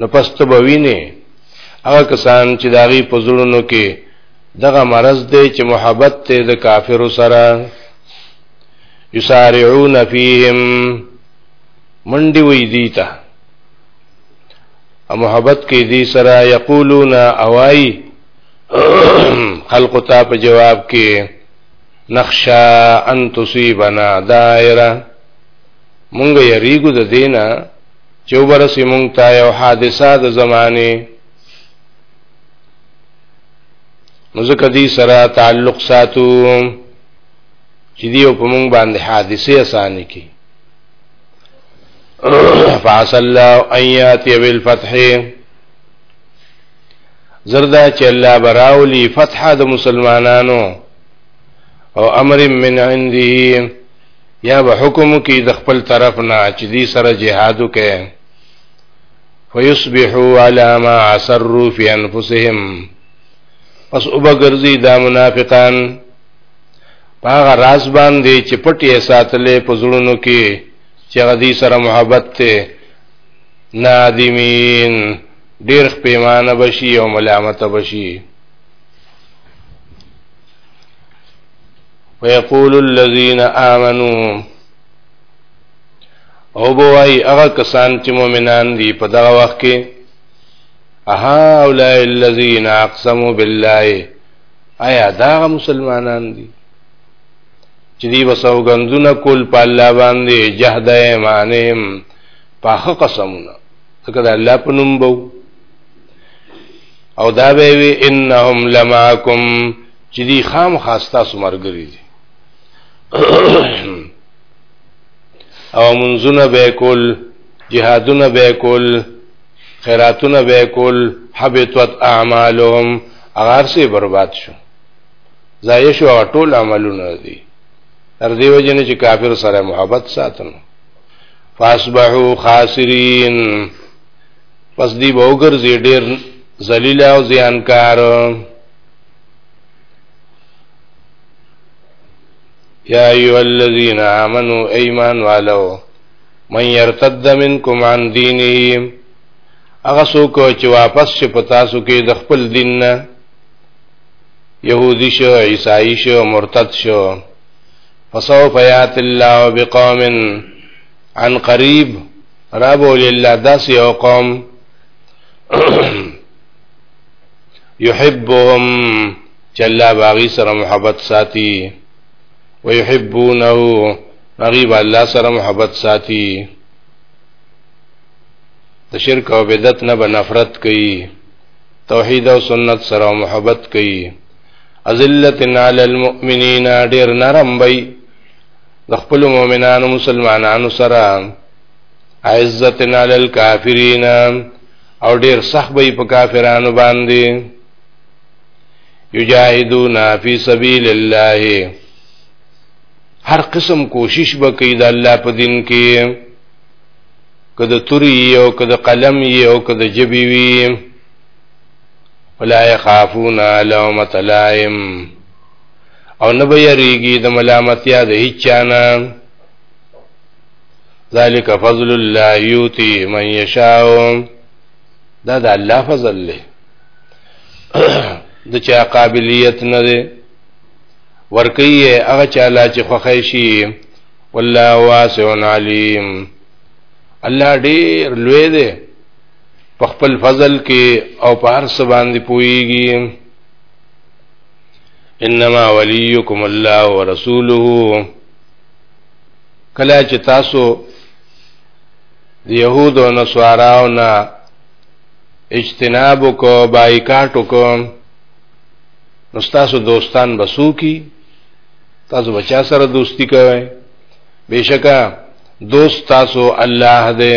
نو پست بوینه هغه کسان چې داغي پزړونو کې دغه مرض دی چې محبت ته د کافر سره یسارعون فیهم منډي وی دیتا او محبت کې دی سره یقولون اوای خلق ته په جواب کې نخشا ان تصيبنا دائره مونږ یریګو د دینه چې وبرسي مونږ ته یو حادثه د زمانه نو ځکه دې سره تعلق ساتو چې دیو په مونږ باندې حادثه اسانه کی فاصل الله ايات بالفتح زردا چې الله براولي فتح د مسلمانانو او امر من عنده یا به حکم کی د خپل طرف نه چې دې سره جهاد وکړي فیصبحوا علی ما اسروا فی انفسهم پس وبګرځي دا منافقان هغه راز باندې چې پټي ساتلې په زړونو کې چې غدي سره محبت ته نادمین ډیر پیمانه بشي او ملامت بشي ويقول الذين آمنوا او بوای هغه کسان چې مؤمنان دي په دا وخت کې اها اولای الذين اقسموا بالله آیا دا مسلمانان دي چې دی وسو غندونه کول په الله باندې جهد ایمانهم په قسمونه ځکه د الله په نوم بو او دا به وی انهم لمعکم چې دی خام خاصتا سمرګری دي او منزونه به کول جهادونه به کول خیراتونه به کول حبطت اعمالهم اغار سي برباد شو ضایع شو ټول عملونه دي تر دیو جن چې کافر سره محبت ساتنو فاصبحوا خاسرین پس دی به وګرځي ډیر ذلیل او زیانکار یا ایو الذین آمنو ایمان والو من یرتد منکم عن دینه هغه څوک چې واپس شي په تاسو کې د خپل دین نه يهودي شو عیسائی شو مرتد شو فسوف یات الله بقوم عن قریب رب لله داس یو قوم يحبهم چلا باغی سره محبت ساتي ويحبونه رغيب الله سره محبت ساتي د شرک او بدعت نه بنفرت کوي توحید او سنت سره محبت کوي ازلتن علی المؤمنین ډیر نرم وي د خپل مؤمنانو مسلمانانو سره عزتن علی الکافرین او ډیر سخت وي په کافرانو باندې یجاهدون فی سبیل الله هر قسم کوشش وکړي د الله په دین کې کده توري او کده قلم یو کده جبي وي ولا يخافون لومة لائم او نه به یریږي د ملامتیا د هیچانه ذالک فضل الله یوتی من یشاء دا د الله فضل له د چا قابلیت نه دی ورکی هغه چاله چې خوښی شي والله واسع علیم الله ډیر لوی دی په خپل فضل کې او په هر څه باندې پويږي انما وليكم الله ورسوله کله چې تاسو د يهود او نصاراو نه اجتناب کو بایکاټ کو نو تاسو دوستان بسو کی تاسو بچا سره دوستی کوئ بشکا دوست تاسو الله دې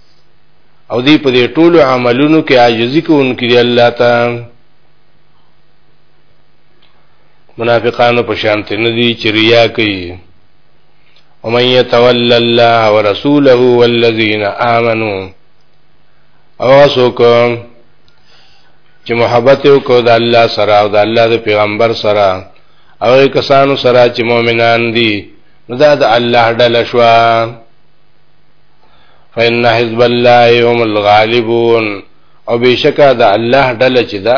او دی په دې ټولو عملونو کې عاجزي کوونکی دی الله ته منافقانو په شانت نه دي چې ریا کوي ومن يتولى الله ورسوله والذين آمنوا او سوکم چې محبت یو کو د الله سره او د الله د پیغمبر سره او کسانو سره چې مؤمنان دي نو دا د الله ډله شوه فإن حزب الله هم الغالبون او بشکا د الله ډله چې دا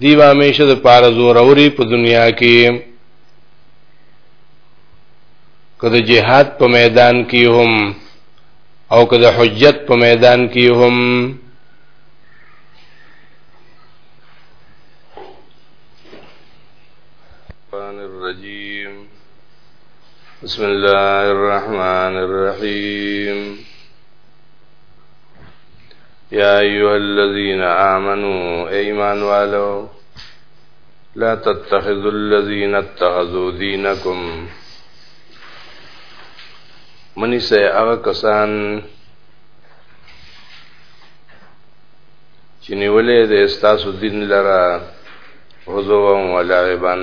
دی به همیشه د پاره زور اوري په دنیا کې کله جهاد په میدان کې هم او کله حجت په میدان کې هم الرحمن الرحیم بسم الله الرحمن الرحيم يا أيها الذين آمنوا إيمان والو لا تتخذوا الذين اتخذوا دينكم منی سے هغه کسان چې نیولې د استاسو دین لره حضو و لعبن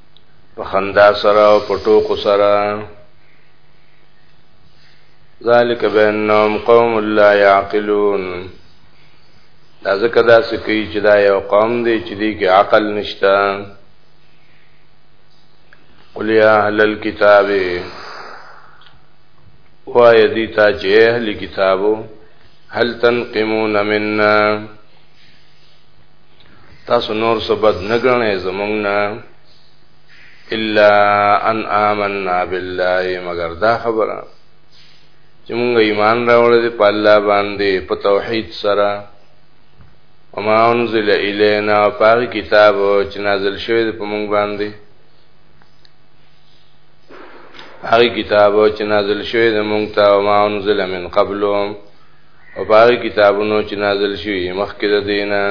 په خندا سره او په ټوکو سره ذالک بینهم قوم لا یعقلون دا ځکه دا سکی چې دا یو قوم دی چې دی کې عقل نشته قل یا اهل الكتاب وای دی تا چې اهل کتابو هل تنقمون منا تاسو نور څه بد نه ګڼئ زمونږ نه الا ان آمنا بالله مگر دا خبره چې مونږ ایمان راوړل دي په الله باندې په توحید سره وما انزل الینا پاک کتاب چې نازل شوی دی په مونږ باندې هغه کتاب چې نازل شوی دی مونږ ته وما انزل من قبلهم او باغی کتابونو چې نازل شوی مخکې د دینه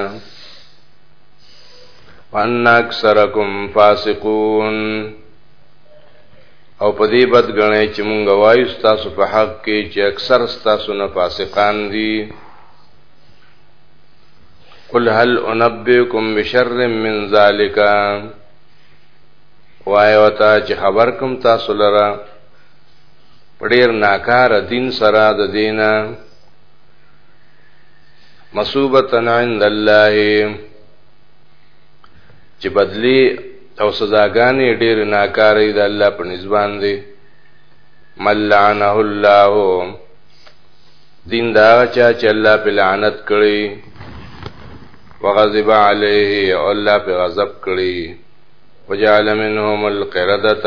وان اکثرکم فاسقون او په دې بد غنې چې مونږ وایو تاسو په حق کې چې اکثر تاسو نه فاسقان دي قل هل انبئکم بشر من ذالک وایو ته چې خبر کوم تاسو لره په ډیر ناکاره دین سره د دینه مصوبتن عند الله چې بدلی او سزاګانې ډیر ناکاره د الله په نسبان دي ملعنه الله دین دا چا چې الله په لعنت کړی وغضب علیه او الله په غضب کړی وجعل منهم القردة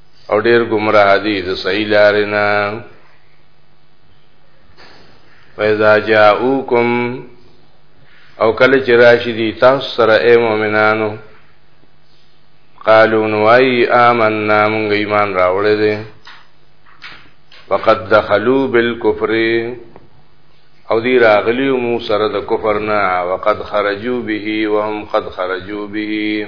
او ډیر گمراه دي د صحیح لارې نه فیضا جاءوکم او کله چې راشي دي تاسو سره اے مؤمنانو قالو نوای آمنا مونږ ایمان راوړې دي وقد دخلوا بالكفر او دی راغلی مو سره د کفر نه وقد خرجوا به وهم قد خرجوا به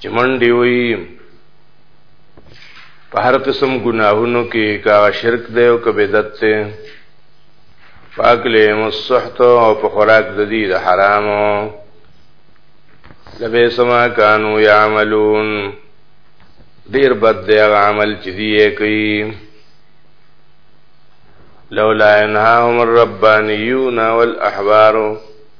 چې منډي وي په هر قسم ګناهونو کې کا شرک دی او کا بدعت دی پاک له مصحت او په خوراک د دې د حرامو لبه سما کانو یعملون ډیر بد دی عمل چې دی کوي لولا انهاهم الربانيون والاحبار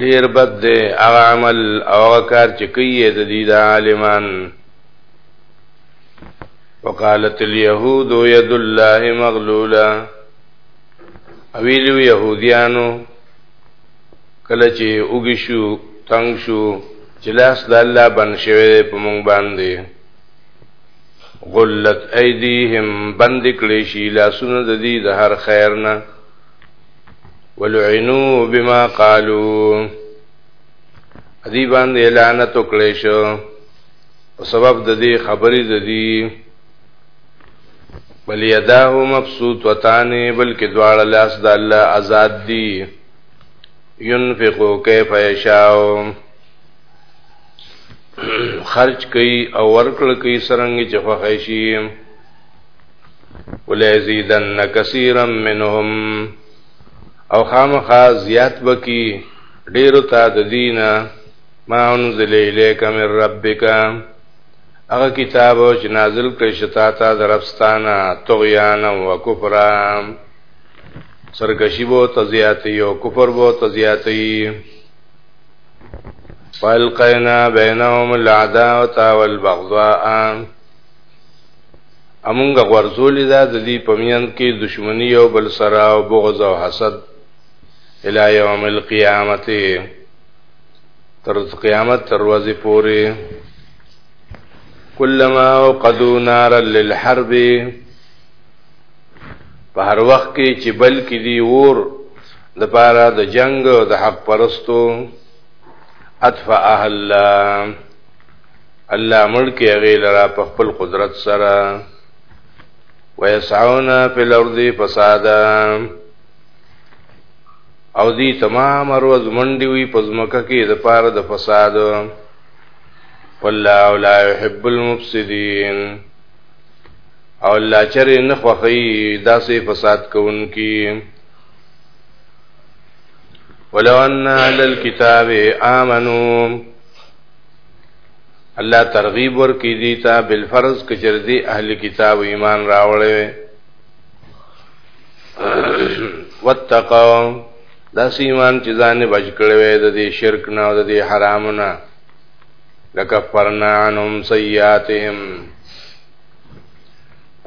ډیر بد دی هغه عمل او هغه کار چې کوي د دې د عالمان وقالت اليهود يد الله مغلوله اویلو يهوديانو کله چې اوګی شو تنگ شو چې لاس د الله بن شوی په مونږ باندې غلت ايديهم بند کړي شي لاسونه د دې د هر خیر نه ولعنوا بما قالوا دی باندې لعنت وکړې شو او سبب د دې خبرې د دې بل یداه مبسوط وتان بلکې دواړه لاس د الله آزاد دي ينفقو کیف یشاء خرج کوي او ورکړ کوي سرنګ چې خوښي شي وليزيدن كثيرا منهم او خامخا زیات بکی ډیرو تا د دینه ما انزل الیک من ربک هغه کتاب چې نازل کړی شتا ته درفستانه طغیان او کفر سرکشی بو تزیاتی او کفر بو تزیاتی فالقینا بینهم العداوه والبغضاء امونګه غورځولې ده د دې پمیند کې دشمنی او بل سره او بغض او حسد الی یوم القیامت تر قیامت تر ورځې پورې کلمہ اوقدو نار للحرب په هر وخت کې چې بل کې دی ور د پاره د جنگ او د حق پرستو اطفا اهل الله مړ کې هغه لرا په خپل قدرت سره ويسعون فی الارض فسادا او دی تمام اروز منډي وي پزمکه کې د پاره د فساد والله لا يحب المفسدين او الله چر نه خوخی داسې فساد کوونکی ولو ان اهل الكتاب امنوا الله ترغیب ورکړي دي ته بل فرض کچر دي اهل کتاب ایمان راوړي واتقوا دا سیمان چې ځان بچ کړي وي د دې شرک نه او د دې حرام نه لکفرنا عنهم سیئاتهم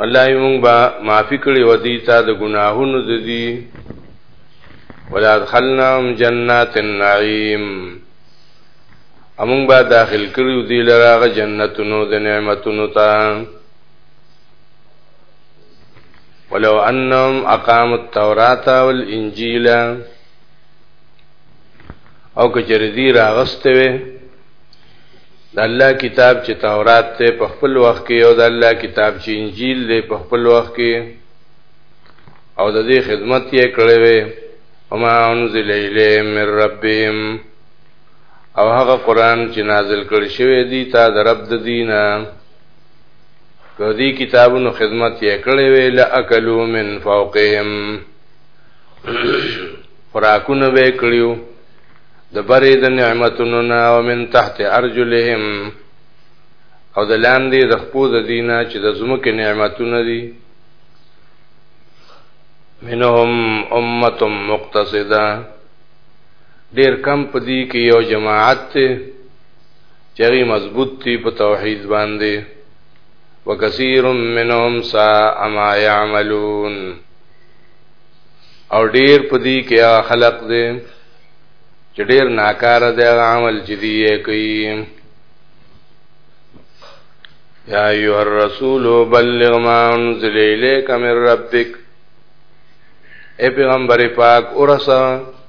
الله یې موږ به معافي کړي و دي ته د ګناهونو د دي ولا دخلناهم جنات النعیم امون با داخل کړیو دی لراغه جنتونو د نعمتونو ته ولو انهم اقاموا التوراة والانجيل او کچری دی راغسته وي د الله کتاب چې تورات ته په خپل وخت کې او د الله کتاب چې انجیل دی په خپل وخت کې او د دې خدمت یې کړې وي وما انزل الیهم من ربهم او هغه قران چې نازل کړی شوی دی تا د رب د دینه کدی کتابونو خدمت یې کړې وی لاکلوا من فوقهم خوراکونه به کړیو د بری د نعمتونو نه او من تحت ارجلهم او د لاندې د خپو د دینه چې د زمکه نعمتونه دي منهم امه مقتصده ډیر کم پدی کې یو جماعت ته چری مضبوط تی په توحید باندې وکثیر منهم ساء ما يعملون او ډیر پدی کې خلق دې چې ډیر ناکاره دی عمل چې دی کوي یا ایها الرسول بلغ ما انزل الیک من ربک اے پیغمبر پاک اورسا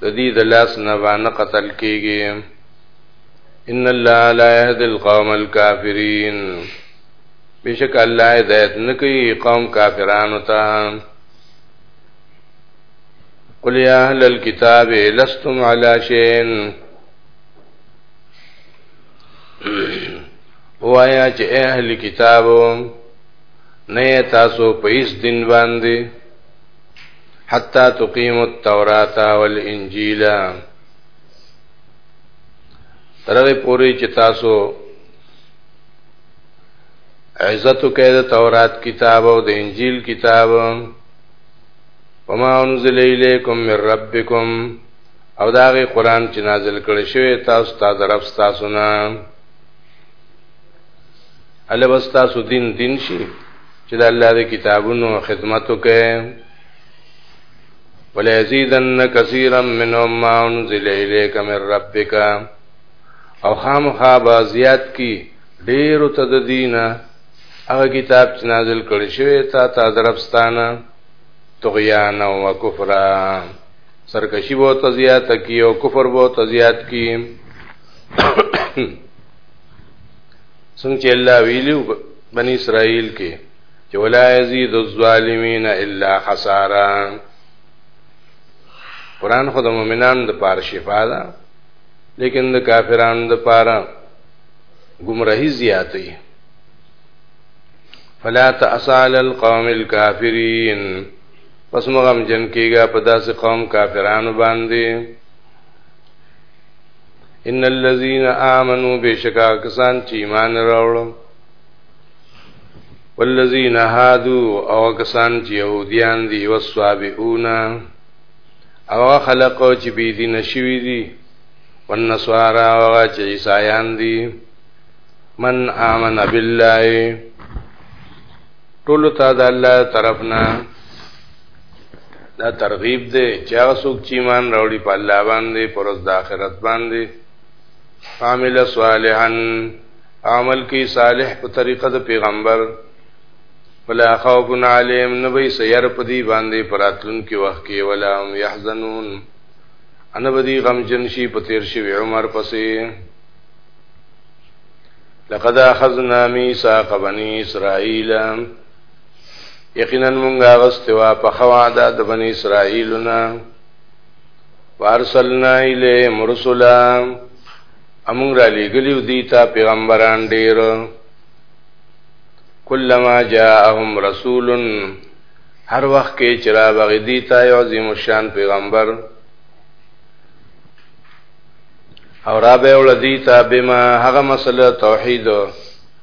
د دې د لاس نه باندې قتل کیږي ان الله لا يهدي القوم الكافرين بشک الله هدایت نکي قوم کافرانو ته قل يا اهل الكتاب لستم على شيء وایا چې اهل کتابو نه تاسو په هیڅ دین باندې حتا تقیم التوراۃ والانجیل ترغه پوری چې تاسو عزت کې د تورات کتاب او د انجیل کتاب وما انزل الیکم من ربکم او دا غي قران چې نازل کړي شوی تاسو ته درف تاسو نه الله بس تاسو دین دین شي چې د الله د کتابونو خدمت وکړي وليزيدن كثيرا منهم ما انزل اليك من ربك او خامخا با زیات کی ډیر ته د دینه هغه کتاب چې نازل کړي شوی تا تا درپستانه طغیان او کفر سرکشی بو تزیات کی او کفر بو تزیات کی څنګه چې الله ویلو بنی اسرائیل کې چې ولا یزيد الظالمین الا خسارا قران خو د مؤمنانو د پاره شفا ده لیکن د کافرانو د پاره گمراهی زیاتې فلا تاسال القوم الكافرین پس مغم جن کیږي په داسې قوم کافرانو باندې ان الذين امنوا بشکا کسان چې ایمان راوړل والذین هادو او کسان چې يهوديان دي او صابئون او خلق چې بي دي نشوي دي والنصارى او چې عیسایان دي من آمن بالله ټول ته د الله طرفنا دا ترغیب دی چې هغه څوک چې ایمان راوړي په الله باندې پر ورځ د آخرت باندې عامل صالحا عمل کوي صالح په طریقه د پیغمبر ولا خوف عليهم نبي سير پدی باندې پراتلون کې وخت کې ولا هم يحزنون ان بدی غم جنشي په تیر شي عمر پسې لقد اخذنا ميثاق بني اسرائيل یقینا مونږه غستوا په خواده د بنی اسرائیلنا وارسلنا الی مرسلا امون را لګلیو دیتا پیغمبران ډیر کلما جاءهم رسول هر وخت کې چرا بغی دیتا یو عظیم شان پیغمبر او را به ول دیتا بما هغه مسله توحید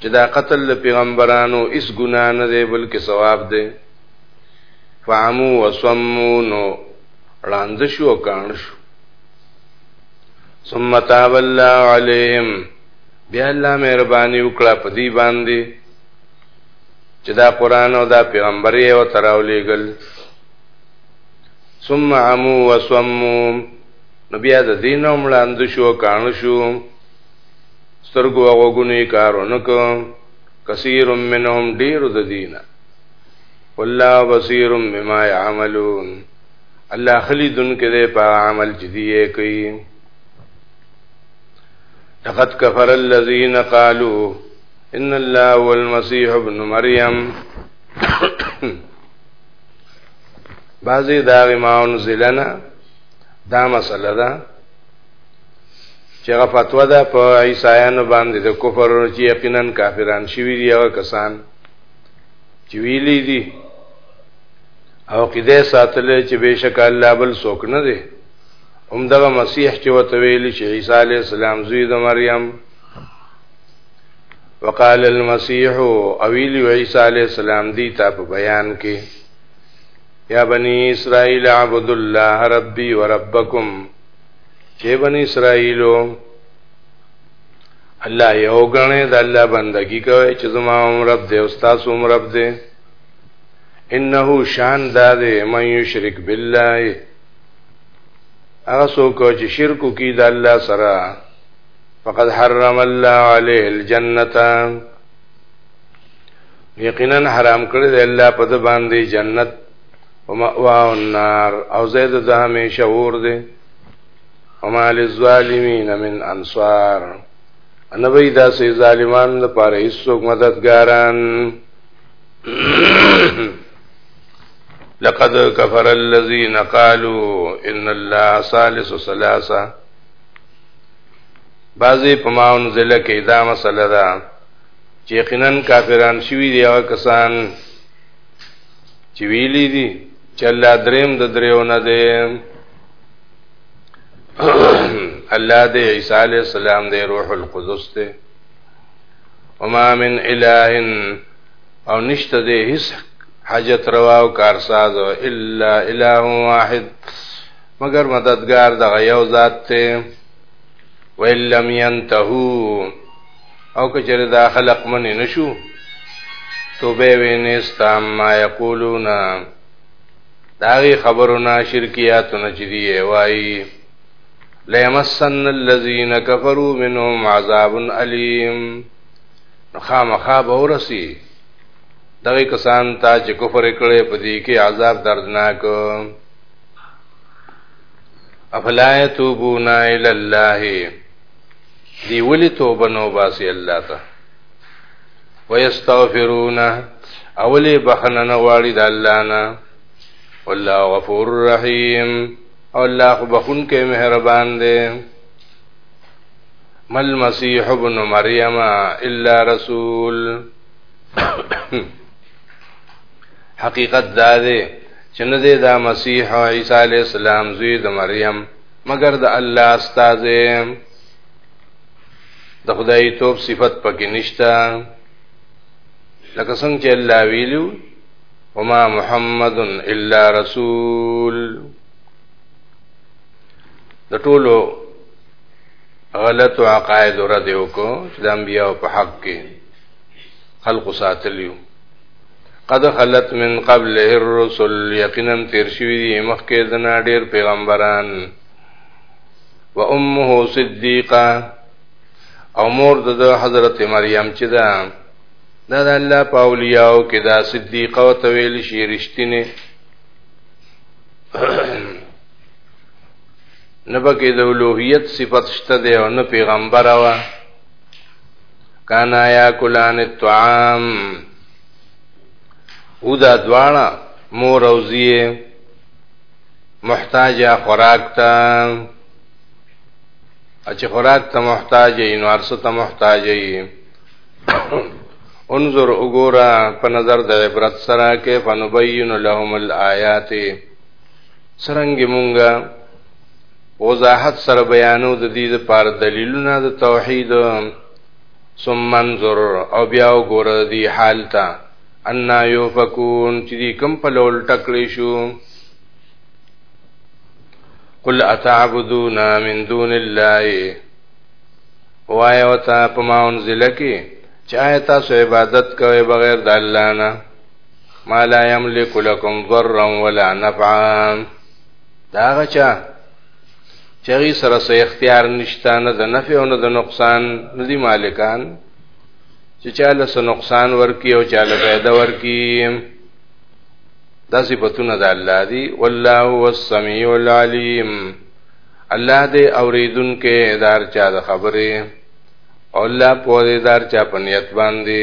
چې دا قتل د پیغمبرانو اس ګنا نه دی بلکې ثواب دی فعمو وسمو نو ړاند شو او کان شو ثم تاب الله عليهم بیا الله مهرباني وکړه په دې باندې چې دا قران او دا پیغمبر یې او تراولېګل ثم عمو وسمو نبي از دینه مړاند شو کان شو سترګو او غوګونو یې کار ونه کړ کثیر منهم ډیر د دینه والله بصیر بما يعملون الله خلی دن کې دې په عمل جدیه کوي لقد كفر الذين قالوا ان الله هو المسيح ابن مريم بعضی داغی ماون زلنا دا مسئله ده چې هغه فتوا ده په عیسایانو باندې د کفر چې یقینا کافران شوي دي هغه کسان چې ویلي دي او قیده ساتل چې بشک الله بل څوک نه دی هم دغه مسیح چې وته ویل چې عیسی علی السلام زوی د مریم وقال المسيح اویل عیسی علی السلام دی تا په بیان کې یا بنی اسرائیل عبد الله ربی وربکم چې بنی اسرائیلو الله یو غنه د الله بندگی کوي چې زما رب دې او تاسو رب دې انه شان داد من یشرک بالله هغه څوک چې شرک کوي د الله سره فقد حرم الله عليه الجنه یقینا حرام کړی دی الله په باندې جنت ومأوا النار او زید د همیشه ور دي وما للظالمین من انصار ان وی دا سي ظالمان د پاره هیڅ مددګاران لقد كفر الذين قالوا ان الله ثالث ثلاثه بعضی په ماون ضلع کې دا مسله ده چې یقینا کافران شوي دي هغه کسان چې ویلي دي چې الله دریم د دریو نه دی الله دې عیسی علی السلام دې روح القدس دې وما من اله او نشته دې هیڅ حاجت روا او کارساز الا اله واحد مگر مددگار دغه یو ذات ته وَإِن لَّمْ يَنْتَهُوا او که چېرې دا خلق منې نه شو توبه وې نه استام ما یقولون داغي خبرونه شرکیاتونه چې دی وایي لیمسن الذین کفروا منهم عذاب الیم خامخا به ورسی دغه کسان ته چې کفر کړي په دې کې عذاب دردناک افلا یتوبون الی الله دی ولی توبه نو باسي الله ته ويستغفرون اولی بخنه نه غواړي د الله نه والله غفور رحیم او الله خو بخون کې مهربان دی مل مسیح ابن مریم الا رسول حقیقت دا دی چې نه دی دا مسیح عیسی علی السلام زوی د مریم مگر د الله استاد د خدای توپ صفت پکې نشته لکه څنګه چې الله ویلو وما محمد الا رسول د ټولو غلط عقاید رد وکړو چې د انبیانو په حق کې خلق ساتلیو قد خلت من قبله الرسل یقینا تیر شوی دی مخکې دنا ډیر پیغمبران و امه صدیقه او مور د حضرت مریم چې دا دا د الله په اولیاءو کې دا صدیقه او تویل شي رښتینه نه پکې د اولوهیت صفت شته دی او نه پیغمبر وه کانا یا کلان الطعام او دا دواړه مور او زیه محتاج خوراک ته چې خوراک ته محتاج یې نو ارسه ته محتاج یې انظر وګورا په نظر د عبرت سره کې فنبین لهم الآیات سرنګ مونږه وضاحت سره بیانو د دې لپاره دلیلونه د توحید ثم منظر او بیا وګوره دی حال ته ان یوفکون چې دې کم په لول ټکړې شو قل اتعبدون من دون الله وای او تا په ما انزل کې چاہے تاسو عبادت کوئ بغیر د الله نه ما لا یملک لكم ضرا ولا نفعا دا غچا چغی سره سه اختیار نشته نه د نفع او نه د نقصان ندی مالکان چې چاله سه نقصان ورکی او چاله فائدہ ورکی دا صفاتونه د الله دی والله هو السمیع العلیم الله دې اوریدونکې دار چا د خبره او الله په دې دار چا په نیت باندې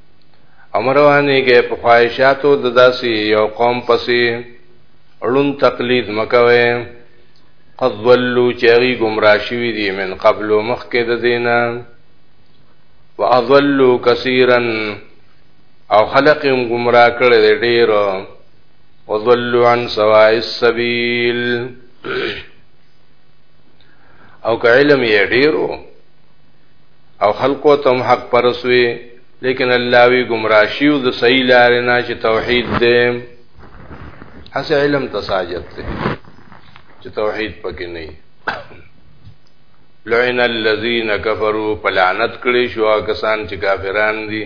امروانی کې په خواهشاتو د داسې یو قوم پسې اړون تقلید مکوي قد ولو چری گمراه شوی دی من قبل مخکې د دینه واضلوا كثيرا او خلق هم گمراه کړي دي ډیر وضلوا عن سواء السبيل او که علم یې ډیرو او خلقو تم حق پرسوي لیکن الله وی گمراه شیو د صحیح لار نه چې توحید دې هڅ علم تساجت ته چې توحید پکې نه لعن الذين كفروا پلانت کړي شو کسان چې کافران دي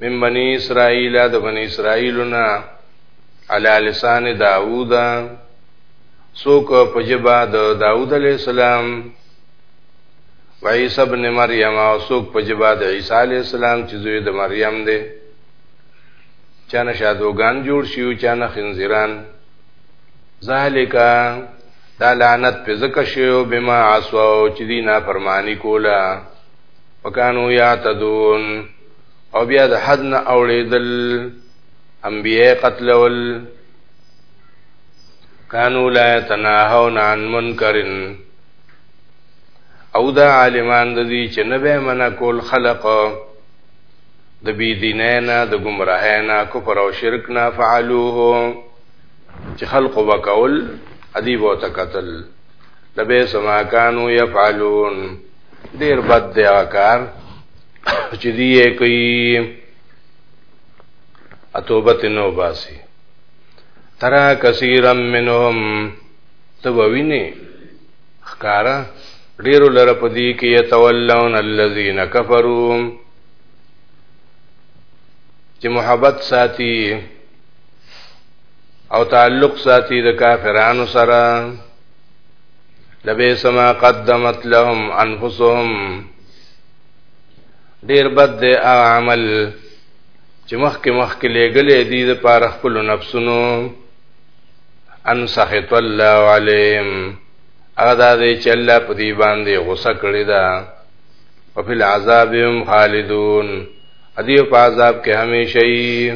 من بني اسرائيل د بني اسرائيلنا على لسان داوود سوک پجبا د داوود عليه السلام و عیسی ابن مریم او سوک په جبا د عیسی علی السلام چې زوی د مریم دی چانه شادوغان جوړ شیو چانه خنزیران ذالک دا لعنت په زکه شیو بما عصوا چې دینا فرمانی کولا وکانو یاتدون او بیا د حد نه اوړېدل انبیاء قتلول کانو لا تناهون عن منکرن او دا عالمان د دې چې نه به منا کول خلق د بی دینینا د گمراهینا کفر او شرک نه فعلوه چې خلق وکول ادی وو تکتل لبه سما کانو یفعلون ډیر بد دی کار چې دی کوي اتوبه تنو باسي ترا کثیرم منهم تبوینه خکارا ډیرو لره پدی کې یتولون الذین کفروا چې محبت ساتي او تعلق ساتي د کافرانو سره لبیس ما قدمت لهم انفسهم ډیر بد دی عمل چې مخکې مخکې لګلې دي د پاره خپل نفسونو ان سخط الله عليهم هغه دا دی چې الله په دې باندې غوسه کړی دا او په عذاب هم خالدون ادیو په عذاب کې همیشه یې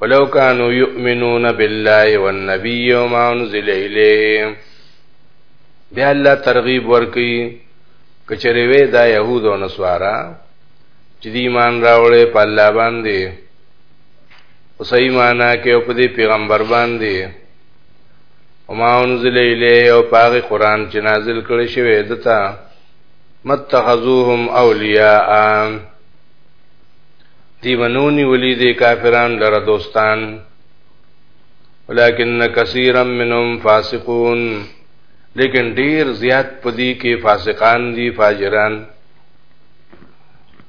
ولو كانوا يؤمنون بالله والنبي وما انزل اليه بیا الله ترغیب ورکي کچره وې دا يهود او نصارا چې دی ایمان راوړې په الله باندې په صحیح معنا کې او په دې پیغمبر باندې او ما انزل الیه او پاغه قران چې نازل کړي شوی دتا متخذوهم اولیاء دی ونونی ولی دی کافران لره دوستان ولكن كثيرا منهم فاسقون لیکن ډیر زیات پدی کې فاسقان دي فاجران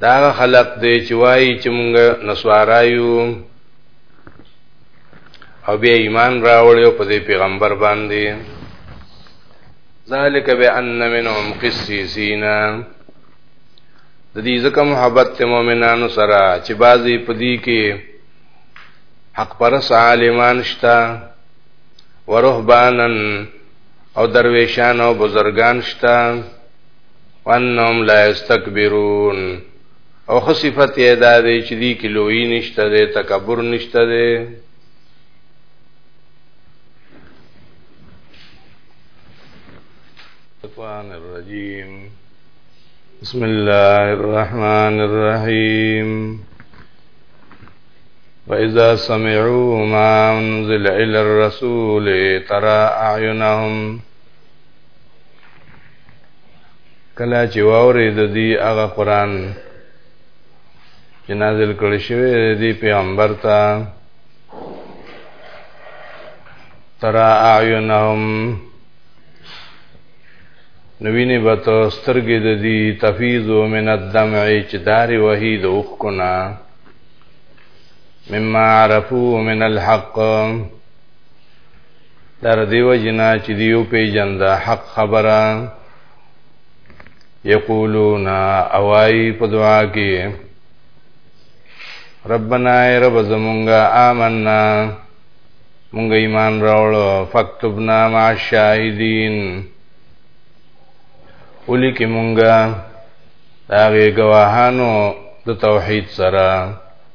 دا خلق دی چې وایي چې موږ نسوارا یو او بیا ایمان راوړی او په دې پیغمبر باندې ذالک بان منهم قسیسین د دې ځکه محبت ته مؤمنانو سره چې بعضی په دې کې حق پرس عالمان شتا ورهبانن او درویشان او بزرگان شتا وانهم لا یستكبرون او خو صفت یې دا دی چې دی کې لوی نشته دی تکبر نشته دی الشیطان الرجیم بسم الله الرحمن الرحیم وَإِذَا سَمِعُوا مَا أُنْزِلَ إِلَى الرَّسُولِ تَرَى أَعْيُنَهُمْ کله چې واورې د دې هغه قران چې نازل کړی شوی دی پیغمبر ته ترا اعینهم نوینه بتو سترګې د دې تفیزو من الدمع چې داري وحی د اوخ کنا مما عرفو من الحق در دیو جنا چې دیو پیجن دا حق خبره یقولون اوای په دعا کې ربنا ای رب زمونږه آمنا مونږ ایمان راوړو فكتبنا مع الشاهدين اولی کې مونږه دا غواهانو د توحید سره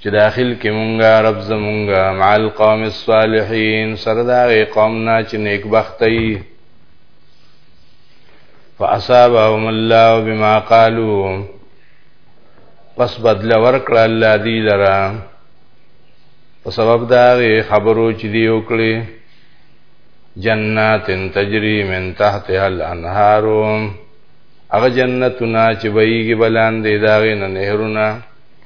چې داخل کې مونږه رب زمونږه مع القوم الصالحین سره دا قوم نه چې نیک بخت ای فاصابهم الله بما قالوا پس بدل ورکړه الله دی لرا په سبب دا خبرو چې دی وکړي جنات تجری من تحتها الانهار هغه جنتونه چې بهيږي بلاندې داغې نه نهرونه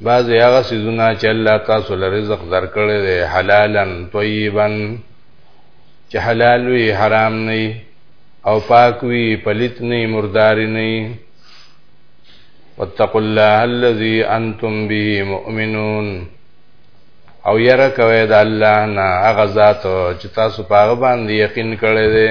بعضی هغه سيزونه چې الله تاسو له رزق درکړي دي حلالا طيبا چې حلال وي حرام نه او پاک وي پلیت نه مردار نه واتقوا الله الذي انتم به مؤمنون او یره کوي د الله نه هغه ذات چې تاسو په هغه باندې یقین کړی دی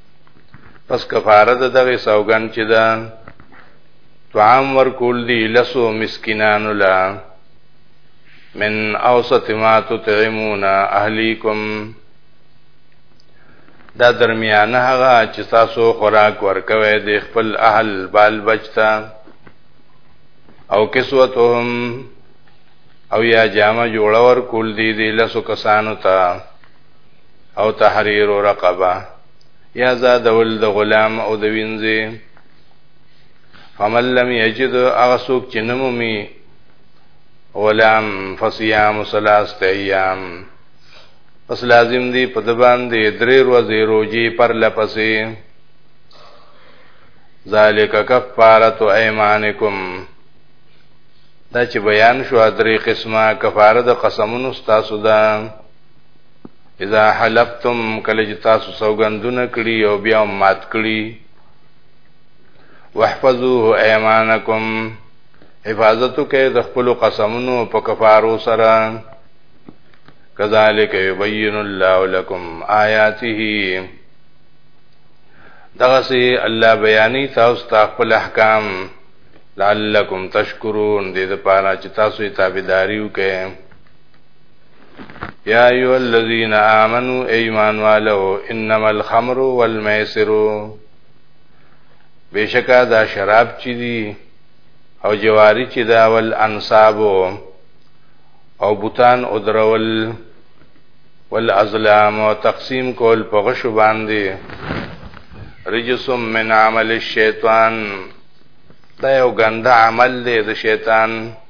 پس کفاره د دغه سوګن چې دا طعام ورکول دي لسو مسکینانو لا من اوسط ما تطعمون اهلیکم دا درمیانه هغه چې تاسو خوراک ورکوي د خپل اهل بال بچتا او کسوتهم او یا جامه جوړور کول دي د لسو کسانو ته او تحریر رقبه یا زادول د غلام او د وینځي فمن لم یجد اغسوک چې نمومي غلام فصيام ثلاثه ايام پس لازم دی په د باندې درې ورځې روزي پر لپسې ذالک کفاره ايمانکم دا چې بیان شو درې قسمه کفاره د قسمونو ستاسو ده اذا حلفتم کله چې تاسو سوګندونه کړی او بیا مات کړی واحفظوه ايمانکم حفاظت کوي د خپل قسمونو په کفارو سره کذالک یبین الله لكم آیاته دغه سي الله بیانې تاسو ته خپل احکام لعلکم تشکرون دې لپاره چې تاسو یې تابعداري وکړئ یا ایو الذین آمنو ایمان والو انما الخمر والمیسر بشکا دا شراب چی دی او جواری چی دا ول انصاب او بوتان او درول والازلام او تقسیم کول په غشو باندې رجسم من عمل الشیطان دا یو ګنده عمل دی د شیطان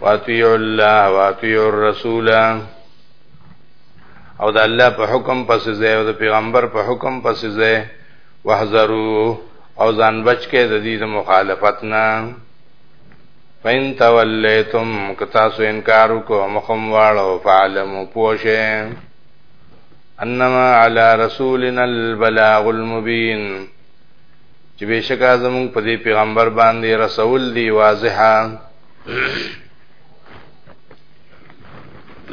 واتیو الله واتیو الرسول او د الله په حکم پسې ځای او د پیغمبر په حکم پسې ځای واحذرو او ځان بچ کې د دې مخالفت نه فین تولیتم کتا سو انکار کو مخم واړو فعلم پوشه انما علی رسولنا البلاغ المبین چې بشکا زمون په دې پیغمبر باندې رسول دی واضحا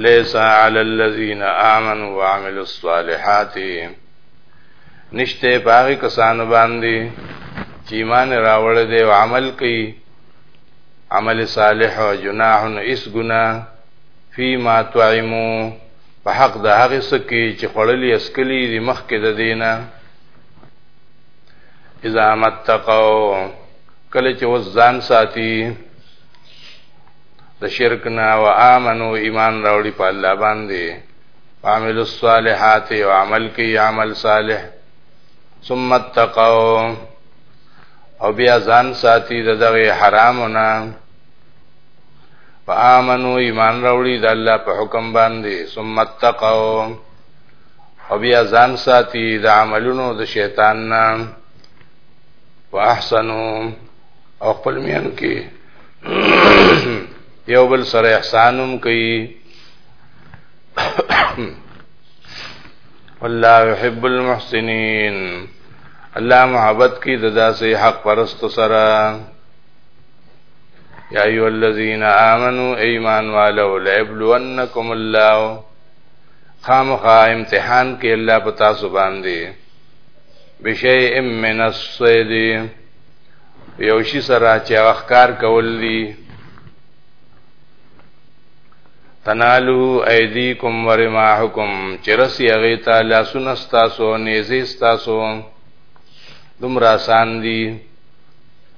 ليس على الذين آمنوا وعملوا الصالحات نشته باغی کسانو باندې چې ایمان راوړ دي او عمل کوي عمل صالح او جناح اس گنا فيما تعمو په حق د هغه سکی چې خړلې اسکلی د مخ کې د دینه اذا متقوا کله چې وس ځان ساتي د شرک نه او امنو ایمان راوړي په الله باندې عامل الصالحات او عمل کوي عمل صالح ثم اتقوا او بیا ځان ساتي د دغه حرامونه فآمنو ایمان راوړي د الله په حکم باندې ثم اتقوا او بیا ځان ساتي د عملونو د شیطان نه واحسنو او خپل میان کې یو بل سره احسانوم کوي والله يحب المحسنين الله محبت کی ددا سے حق پرست سره یا ایو الذین آمنو ایمان والو لابلونکم الله خامخا امتحان کې الله په تاسو باندې بشیء من الصید یو شی سره چې اخکار کول دي تنالو ایدیکم ورماحکم چرسی هغه ته لاسونه تاسو نيزي تاسو دومره آسان دي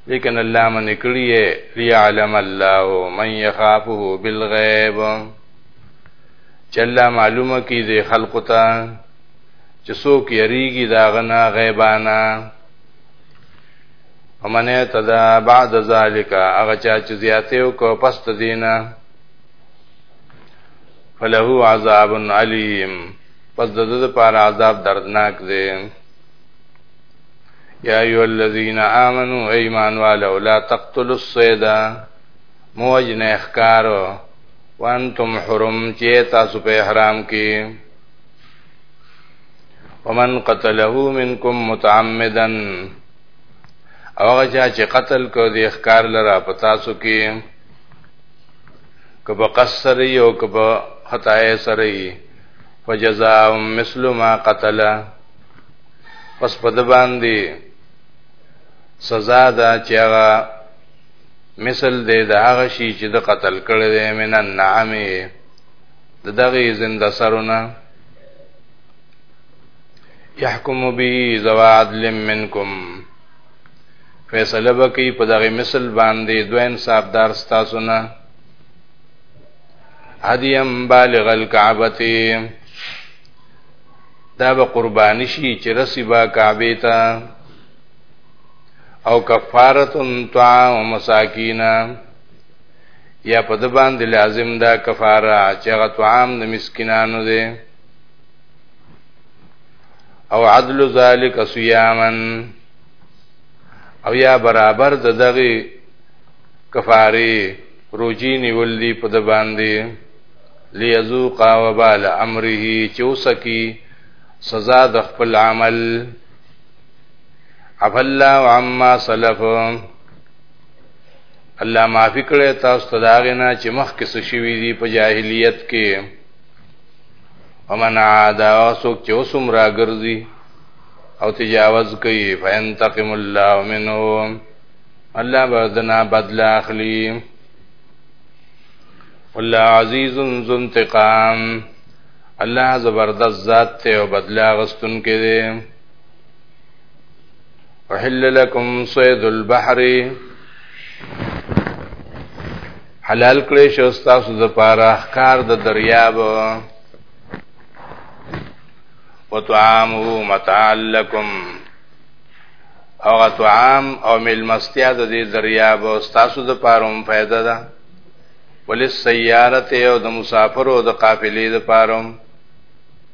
لیکن الله من کړی ليعلم الله من يخافه بالغیب چې الله معلومه کی د خلق ته چې څوک یریږي دا غنا غیبانا ومن تدا بعد ذالک هغه چا چې زیاته او کو پست دینه فله عذاب علیم پس د دې پر عذاب دردناک دی یا ایو الذین آمنو ایمان والو لا تقتلوا الصیدا موجنه احکارو وانتم حرم چې تاسو په احرام کې ومن قتله منکم متعمدا او هغه چې قتل کو دی ښکار لره په تاسو کې کبه قصر یو کبه خطا یې سره یې فجزاء مثل ما قتل پس په د باندې سزا دا چې هغه مثل دې د هغه شي چې د قتل کړي دي من النعم د دغه زنده سرونه يحكم به ذوا عدل منكم فیصله وکي په دغه مثل باندې دوه انصافدار تاسو نه هدیم بالغ الکعبتی دا به قربانی شي چې رسی با کعبه ته او کفارت طعام مساکین یا په د باندې لازم ده کفاره چې هغه طعام د مسکینانو دی او عدل ذالک صیاما او یا برابر د دغه کفاره روجی نیول دی په د باندې لیذوق وبال امره چوسکی سزا د خپل عمل عفا الله عما سلف الله معافی کړی تاسو ته داغه نه چې مخ کې څه شوی دی په جاهلیت کې ومن عاد وسوک چې وسم را ګرځي او تجاوز کوي فینتقم الله منه الله بدنا بدل اخلي الله عزیز ذو انتقام الله زبردست ذات ته او بدلا غستون کې دی احل لكم صيد البحر حلال کړی شو تاسو د پاره ښکار د دریاب وطعامه متاع لكم او طعام او ملمستیا د دې دریاب او تاسو د پاره هم فائدہ ده ولې سیارت او د مسافر او د قافلې د پاره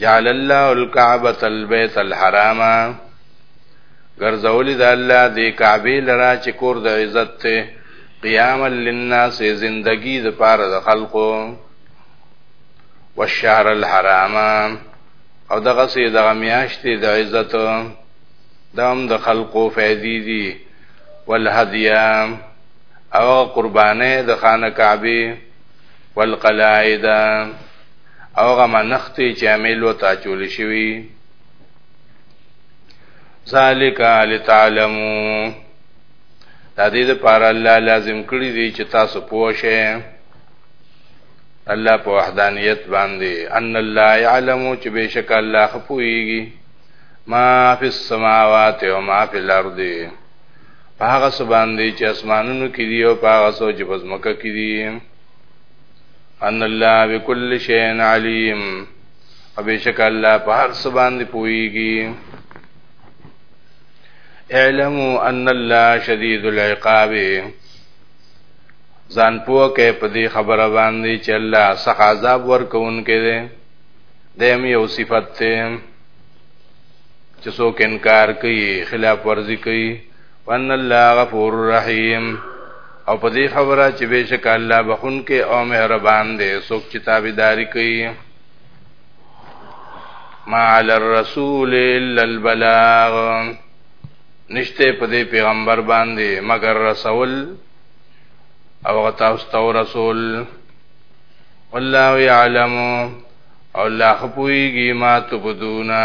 جعل الله الكعبه البيت الحرام ګرځولې د الله د کعبه لرا چې کور د عزت ته قیام للناس زندگی د پاره د خلقو والشهر الحرام او دغه سي دغه میاشتې د عزت دام د خلقو فیدی دي والهدیام او قربانه د خانه کعبه والقلاعد او غم نختی چې عمل و تا چول شوی ذالک لتعلمو دا دې لپاره الله لازم کړی دی چې تاسو پوه شئ الله په وحدانیت باندې ان الله يعلم چې بشک الله خپويږي ما فی السماوات و ما فی الارض هغه سبحان دی چې اسمانونو کې دی او هغه سوچ په ځمکه کې دی ان الله بكل شيء عليم وبشک الله په هر څه باندې پويږي اعلموا ان الله شديد العقاب ځان پوه کې په دې خبره باندې چې الله سخت عذاب ورکوونکې ده دیم یو صفت ته چې څوک انکار کوي خلاف ورزي کوي وان الله غفور رحیم او په دې خبره چې بشک الله بخون کې او مهربان دی څوک چې تابعداري کوي ما علی الرسول الا البلاغ نشته په دې پیغمبر باندې مگر رسول او غتا استو رسول والله يعلم او الله خپويږي ما تبدونا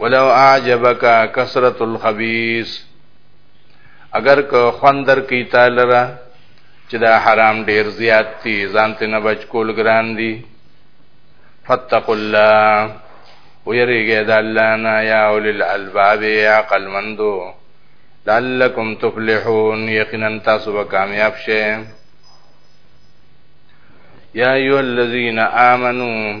ولو اعجبک کثرت الخبيث اگر که خوندر کی تعالی را چې دا حرام ډیر زیات دي ځان ته نه بچ کول ګران دي فتق الله ويرګه د الله نه یا اول الالباب عقل مندو لعلکم تفلحون یقینا تاسو به کامیاب شئ یا ایو الذین آمنو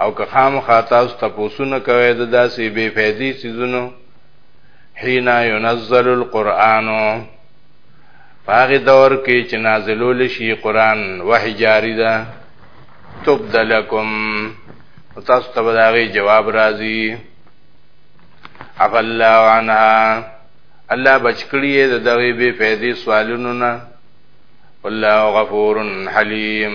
او که خامخا تاسو تپوسونه کوئ د داسې بې فایدې څیزونو حين ينزل القرآن فاغ دور کې چې نازلول شي قرآن وحي جاری ده تبدلکم تاسو ته بداغي جواب راځي عفا الله عنها الله بچکړي د دغه به فائدې سوالونو نه والله غفور حلیم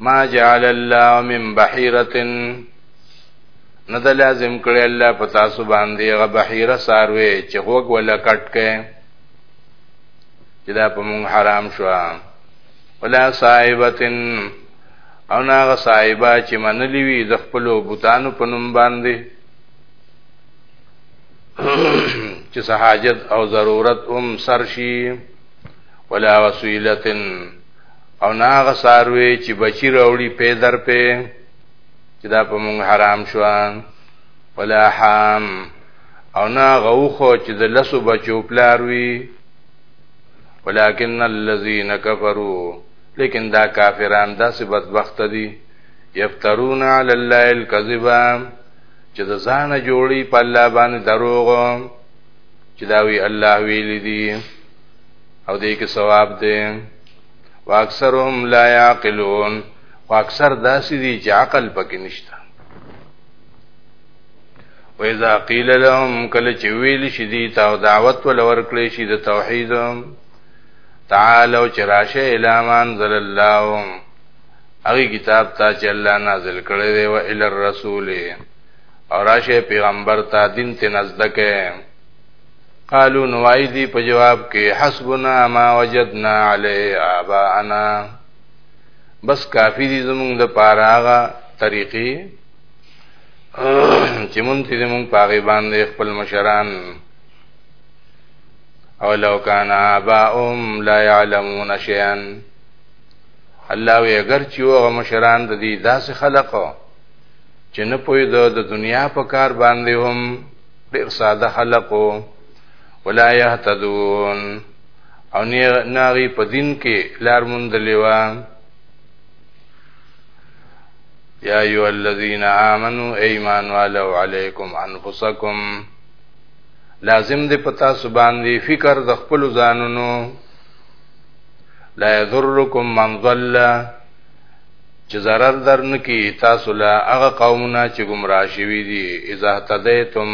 ما جعل الله من بحيره نه د لازم کړی الله په تاسو باندې غ بحيره ساروي چې غوګ ولا کټ کې چې دا په مونږ حرام شو ولا صاحبتن او ناغه صاحبہ چې منلی وي د خپل بوتانو په نوم باندې چې سہاجت او ضرورت هم سرشي ولا وسیلتن او نه هغه ساروی چې بچی راوړي پې در پې چې دا په مونږ حرام شو ولا حام او نه غوخو چې د لسو بچو پلار وي ولكن الذين كفروا لیکن دا کافران داسې بدبخت دي یفترون علی الله الكذب چې د ځان جوړي په الله باندې دروغ چې دا وی الله ویل دي او دې کې ثواب دی واکثرهم لا يعقلون واکثر داسې دي چې عقل پکې نشته و اذا قيل لهم کله چې ویل شي دي تا دعوت ول ورکړي شي د توحید تعالوا چراشه الامان ذل الله هغه کتاب ته چې الله نازل کړی دی او ال الرسول او راشه پیغمبر ته دین ته نزدکه قالو نوای دی په جواب کې حسبنا ما وجدنا علیه آباءنا بس کافی دی زمونږ د پاره هغه طریقې چې مونږ ته زمونږ پاغي باندې خپل مشران او لو کان آباءهم لا يعلمون شيئا الله وی اگر چې هغه مشران د دې داسې خلقو چې نه پوي د دنیا په کار باندې هم ډیر ساده خلقو ولا يهتدون او ناغي په دین کې لار مندلې و یا ایو الذین آمنو ایمان والو علیکم انفسکم لازم دی پتا سبحان دی فکر د خپل ځانونو لا یضرکم من ضل چې ضرر در نه کی تاسو له هغه قومونه چې گمراه شوي دي اذا تدیتم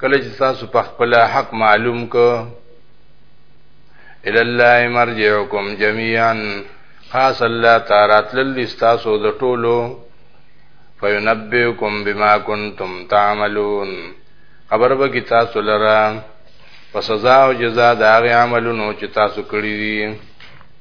کله چې تاسو په خپل حق معلوم کو الى الله مرجعكم جميعا خاص الله تعالی تل تاسو د ټولو فینبئکم بما کنتم تعملون خبر به کی تاسو لره په سزا او جزا د هغه عملونو چې تاسو کړی دي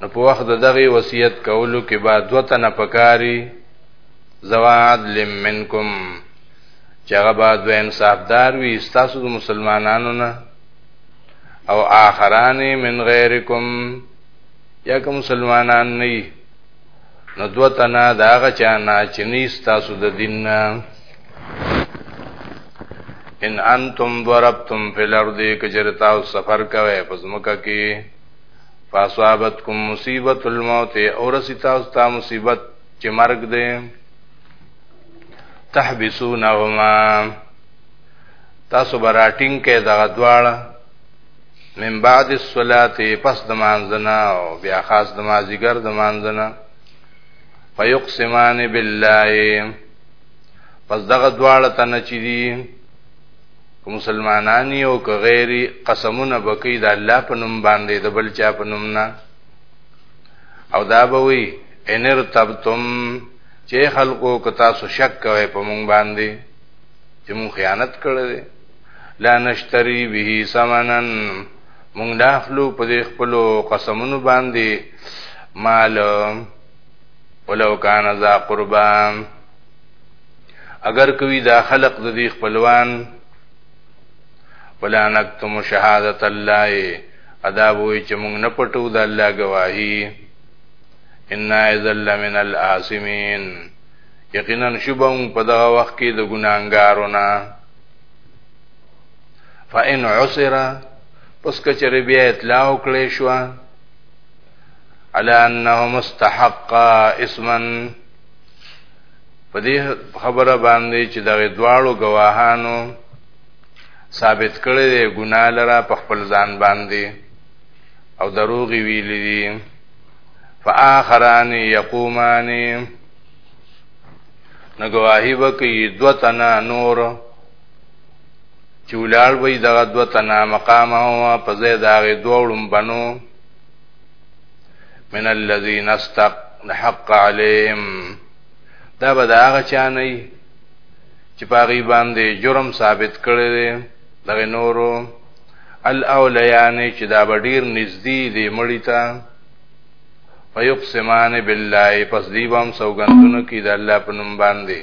نو په وخت دغه وصیت کولو کې با دوه تنه پکاري زواد لم منکم چې هغه با دوه انصافدار وي تاسو د مسلمانانو نه او آخران من غیرکم یا کوم مسلمانان نه نو دوه تنه دا هغه چا نه چې نه تاسو د دین نه ان انتم ضربتم فی الارض کجرتا سفر کوي پس مکه کې فاصابتکم مصیبت الموت اور ستاسو ته مصیبت چې مرګ دی تحبسونهما تاسو براټینګ کې دغه دواړه من بعد الصلاه پس د مانځنه او بیا خاص د مازیګر د مانځنه فیقسمان بالله پس دغه دواړه تنه چي دي که مسلمانان یو که غیری قسمونه بکی د الله په نوم باندې د بل چا په نوم نه او دا به وی انر تبتم چې خلکو که تاسو شک کوي په مونږ باندې چې مونږ خیانت کړی لا نشتری به سمنن مونږ داخلو په دې خپل قسمونو باندې مال ولو کان ذا قربان اگر کوي دا خلق د دې خپلوان ولا نکتم شهادت الله ادا وای چې موږ نه پټو د الله گواهی ان ذل من الاسمین یقینا شبم په دغه وخت کې د ګناګارو نه فإن عسر پس کچری بیا اطلاع کړې شو على انه مستحق اسما په دې خبره باندې چې دغه دواړو گواهانو ثابت کړی دی ګناه لره په خپل ځان باندې او دروغي ویل دي فآخران یقومان نو گواهی وکي دو تنا نور چې ولال وي دغه دو تنا مقام هو په زید هغه دوړم بنو من الذين استق حق عليهم دا به دا هغه چا نه چې پاغي باندې جرم ثابت کړي دي دغه نورو الاولیان چې دا به ډیر نږدې دي مړی ته ويقسمان بالله پس دی بام سوګندونو کې د الله په نوم باندې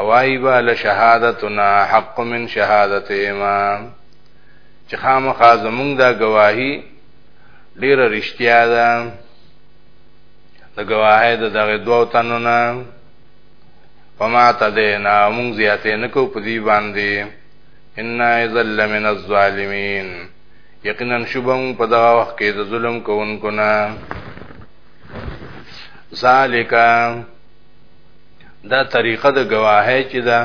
اوایبا لشهادتنا حق من شهادت امام چې خامخا زمونږ دا گواهی ډیره رښتیا ده د گواهی د دغه دوه تنو نه وما تدینا مونږ زیاتې نکو په دې باندې ان اذا لمن الظالمین یقینا شوبم په دغه وخت کې د ظلم کوونکو نه ذالک دا طریقه د گواهی چې ده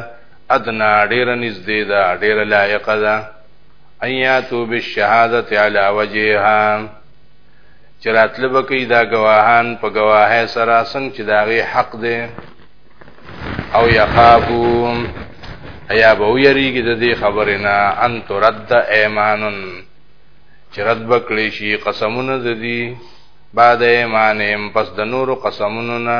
ادنا ډیر نږدې ده ډیر لایق ده ایاتو بالشهادت علی وجهها چراتل بکی دا گواهان په گواه سره څنګه چې داغه حق ده او یخافو ایا به یریږي د دې خبرې نه ان ترد ایمانن چې رد بکلی شي قسمونه د دې بعد ایمانهم پس د نورو قسمونو نه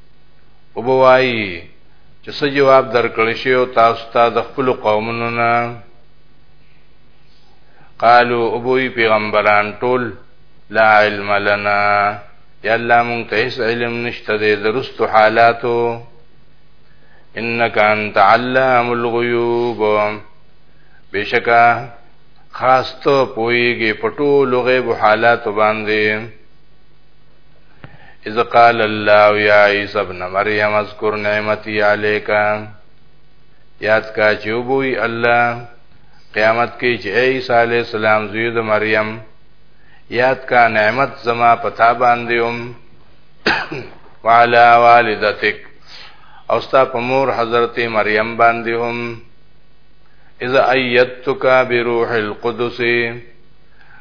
او بوایي چې څه جواب درکړل شي او تاسو ته د خپل قومونو نه قالو ابوی پیغمبران ټول لا علم لنا یا الله مونږ ته هیڅ علم نشته د درست حالاتو انک انت علام الغیوب بشکا خاص ته پویږي پټو لغه حالات باندې اذ قال الله یا عیسی ابن مریم اذکر نعمتي علیک یاد کا چې وبوي الله قیامت کې چې عیسی علی السلام زوی د مریم یاد کا نعمت زما پتا باندې هم وعلى والدتک او ستا په مور حضرت مریم باندې هم اذا ایتک بروح القدس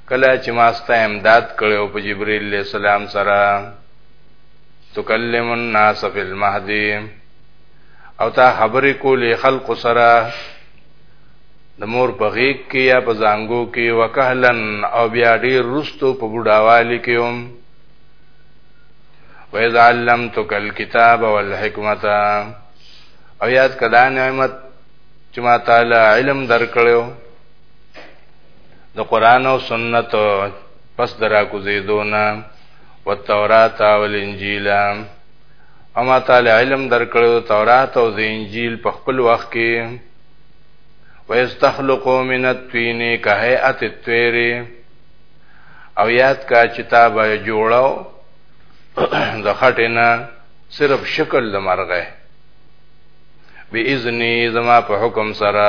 کله چې ما ستا امداد کړی او په جبرئیل علیه السلام سره تکلم الناس فی المهد او تا خبرې کولې خلق سره د مور په غیږ کې یا په زنګو کې وکهلن او بیا ډیر رستو په بډاوالي کې هم وَإِذْ عَلَّمْتُكَ الْكِتَابَ وَالْحِكْمَةَ او یاد کدا نعمت چې ما تعالی علم درکړو د قران او سنت پس درا کوزیدونه و تورات او انجیل اما تعالی علم درکړو تورات او انجیل په خپل وخت کې ويستخلقو من التوين كهيئه الطير او یاد کا کتاب جوړاو د خټینا صرف شکل د مرغه باذن زما په حکم سره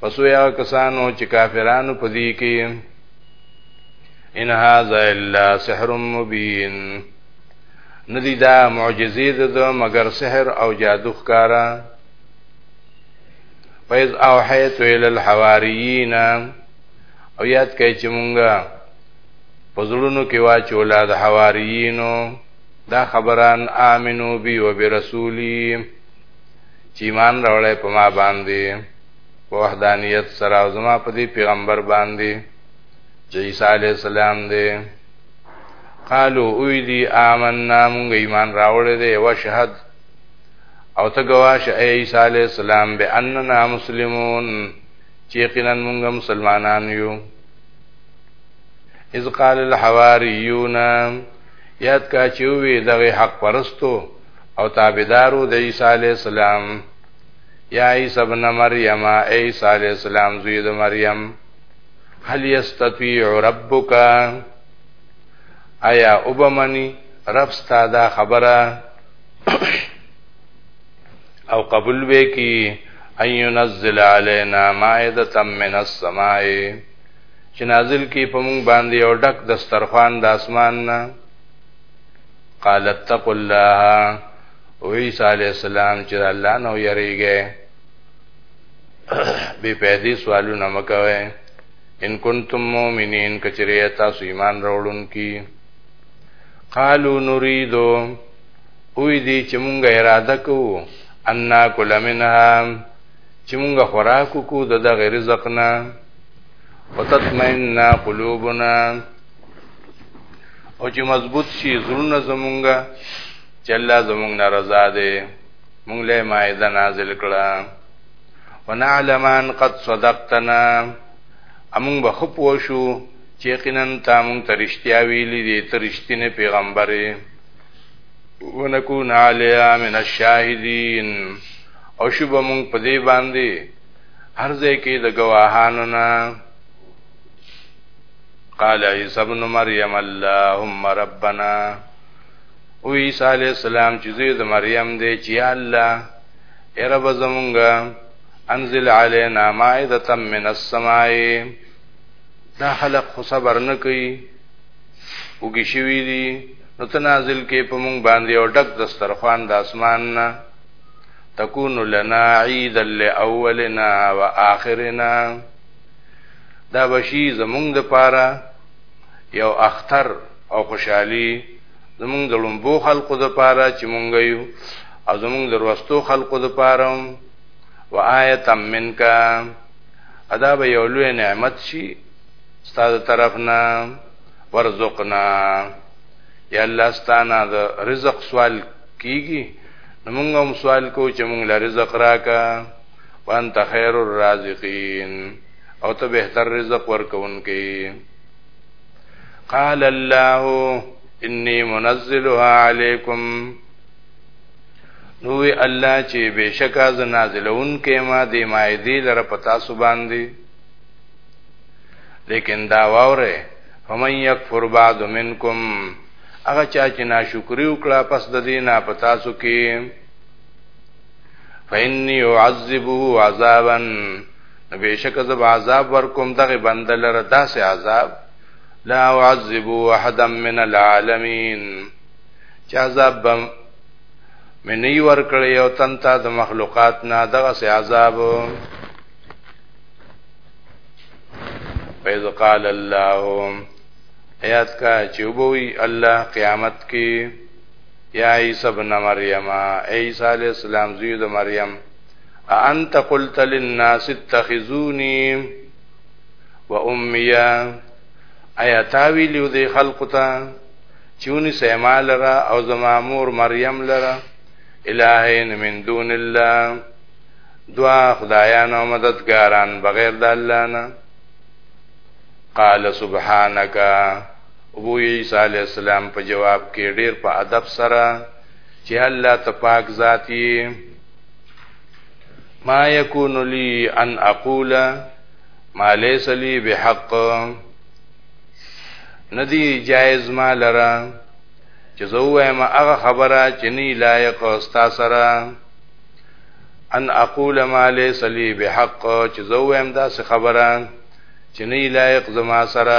پس وی هغه کسانو چې کافرانو په دې کې ان هاذا الا سحر مبین ندی دا معجزې ده مگر سحر او جادو ښکارا فیض اوحیت الی الحواریین او یاد کړئ چې مونږه پزړونو کې واچولا د حواریینو دا خبران امنو بی و برسولی چې ایمان راوړې په ما باندې په وحدانیت سره او زما په دې پیغمبر باندې چې عیسی علی السلام دی قالو اوی دی آمنا مونږ ایمان راوړې دی وشهد او ته گواش ای عیسی علی السلام به اننا مسلمون چې یقینا مونږ مسلمانان یو اذ قال الحواریون یاد کا چې وی دغه حق پرستو او تابعدارو د عیسی علی السلام یا عیسی ابن مریم عیسی علی السلام زوی د مریم هل یستطیع ربک آیا وبمنی رب ستا دا خبره او قبول به کی ان ينزل علينا مائده من السماء چې نازل کی په مونږ باندې او ډک دسترخوان د اسمان نه قال اتقوا الله او عیسی علی السلام چې الله نو یریږي به پیدې سوالونه مکوي ان کنتم مؤمنین کچری تاسو ایمان راوړون کی قالو نريدو وی دی چې مونږه اراده کوو ان ناکل منها چې مونږه خوراک کو د دغه رزق نه وتطمئن قلوبنا او چې مضبوط شي زړونه زمونږه چې الله زمونږ ناراضه دی مونږ له مائده نازل کړه ونعلم ان قد صدقتنا امون به خپ وشو چې یقینا تا مونږ ته رښتیا ویلي دي ته رښتینه پیغمبرې ونكون عليها من الشاهدين او شوب مونږ په دې باندې هر ځای کې د گواهانو نه قال عيسى ابن مريم اللهم ربنا او عيسى عليه السلام چې زوی د مریم دی چې الله اے رب زمونږه انزل علينا مائده من السماء دا خلق خو صبر نه کوي وګی شوی دی نو تنازل کې په مونږ باندې او ډک دسترخوان د اسمان نه تكون لنا عيدا لأولنا وآخرنا دا بشي زمونږ د پاره یو اختر او خوشحالي زمونږ د لومبو خلقو د پاره چې مونږ یو او زمونږ د وروستو خلقو د پاره و آیت منک ادا به یو لوی نعمت شي ستاسو طرف نه ورزقنا یا الله ستانه د رزق سوال کیږي موږ هم سوال کو چې موږ له رزق راکا وانت خیر الرازقین او ته بهتر رزق ورکونکي قال الله انی منزلها علیکم نو وی الله چې بشکا ز نازلون کې ما دی مایدی لره پتا سو باندې لیکن دا وره فمن یکفر بعد منکم هغه چا چې ناشکری وکړه پس د دینه پتا سو کې فإني أعذبه عذابا بشک زب عذاب ورکوم دغه بنده لره داسې عذاب لا أعذب أحدا من العالمين چې عذاب بم منی ورکړی او تن ته د مخلوقات نه دغه سي عذاب فإذ قال الله آیات کا چوبوي الله قیامت کې یا عیسی ابن مریم عیسی علی السلام زوی د مریم انت قلت للناس اتخذوني و امي ایا تا ویلو دی خلق ته چونی سیما لرا او زما مور مریم لرا الہین من دون الله دعا خدایان او مددګاران بغیر د الله نه قال سبحانك ابو عیسی علی السلام په جواب کې ډیر په ادب سره چې الله ته پاک ذات یې ما یکون لی ان اقول ما لیس لی بحق ندی جایز ما لرا چې زه وایم هغه خبره چې نه لایق استا سره ان اقول ما لیس لی بحق چې زه وایم دا څه خبره چې نه لایق زما سره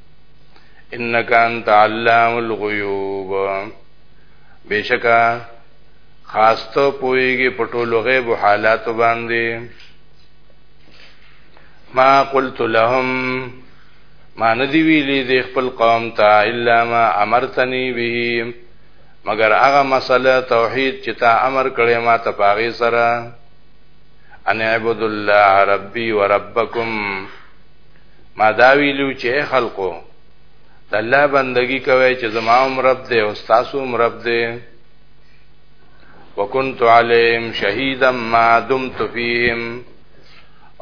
انك انت علام الغيوب بشکا خاصته پويږي پټولو غيب حالات باندې ما قلت لهم ما ندی ویلی د خپل قوم ته الا ما امرتنی به مگر هغه مسله توحید چې تا امر کړې ما ته پاغي سره ان اعبد الله ربي وربکم ما دا ویلو چې خلکو د الله بندگی کوي چې زما هم رب دی او تاسو هم رب دی وکنت علیم شهیدا ما دمت فیهم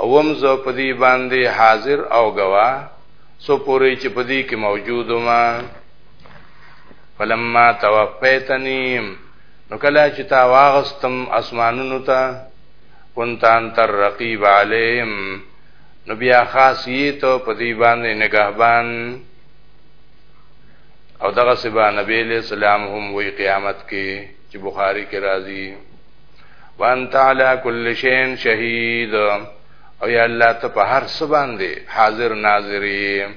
اوم زه په دې باندې حاضر او گواه سو پوری چې په دې کې موجود ما فلما توفیتنی نو کله چې تا واغستم اسمانونو ته كنت انت الرقيب عليهم نو بیا خاص یې ته په دې باندې نگهبان او دغه سبا نبی له سلام هم وی قیامت کې چې بخاری کې راځي وان تعالی کل شین شهید او یا الله ته په هر څه باندې حاضر ناظر یې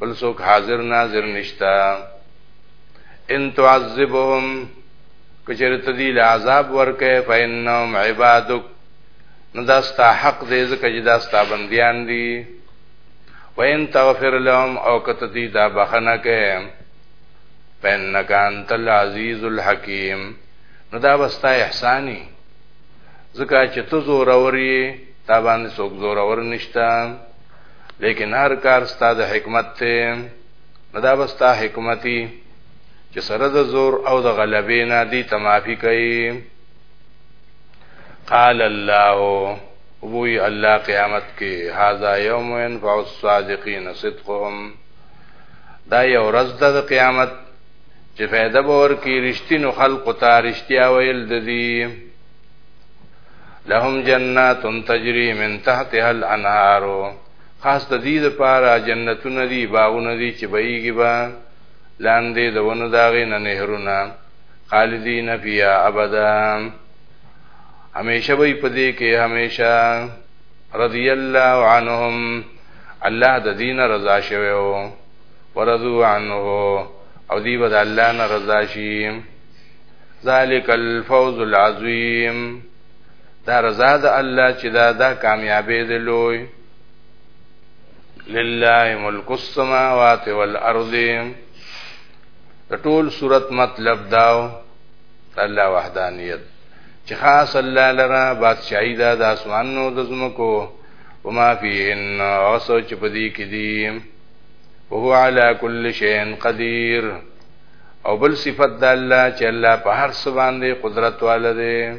بل څوک حاضر ناظر نشتا ان تعذبهم کچرت دی عذاب ورکه فینهم عبادک نو دا ستا حق دی ځکه چې دا ستا بندیان دي وین تغفر لهم او کته دي دا بخنه کې فإنك أنت العزيز الحكيم نو دا وستا احساني ځکه چې ته زور اوري تا باندې څوک زور اور نشته لیکن هر کار ستا د حکمت ته نو دا وستا حکمتي چې سره د زور او د غلبې نه دي تمافي کوي قال الله وی الله قیامت کې هاذا یوم ينفع الصادقین صدقهم دا یو ورځ ده د قیامت چې فائدہ باور کې رښتینو خلق ته رښتیا ویل د دې لهم جنات تجری من تحتها الانهار خاص د دې لپاره جنتونه دي باغونه دي چې بهيږي با لاندې د ونو داغې نه نهرونه خالدین فیها ابدا همیشه وي پدې کې همیشه رضی الله عنهم الله د دین رضا شوی او ورضو عنه او دی بد الله نه رضا شي ذالک الفوز العظیم دا رضا د الله چې دا د کامیابې دی لوی لله ملک السماوات والارض د ټول صورت مطلب داو الله وحدانیت چې خاص الله لرا بادشاہي دا د اسمانو د زمکو وما فيهن اوسو چې پدې کې دي وهو على كل شيء قدير او بل صفت د الله چې الله په هر څه باندې قدرت والده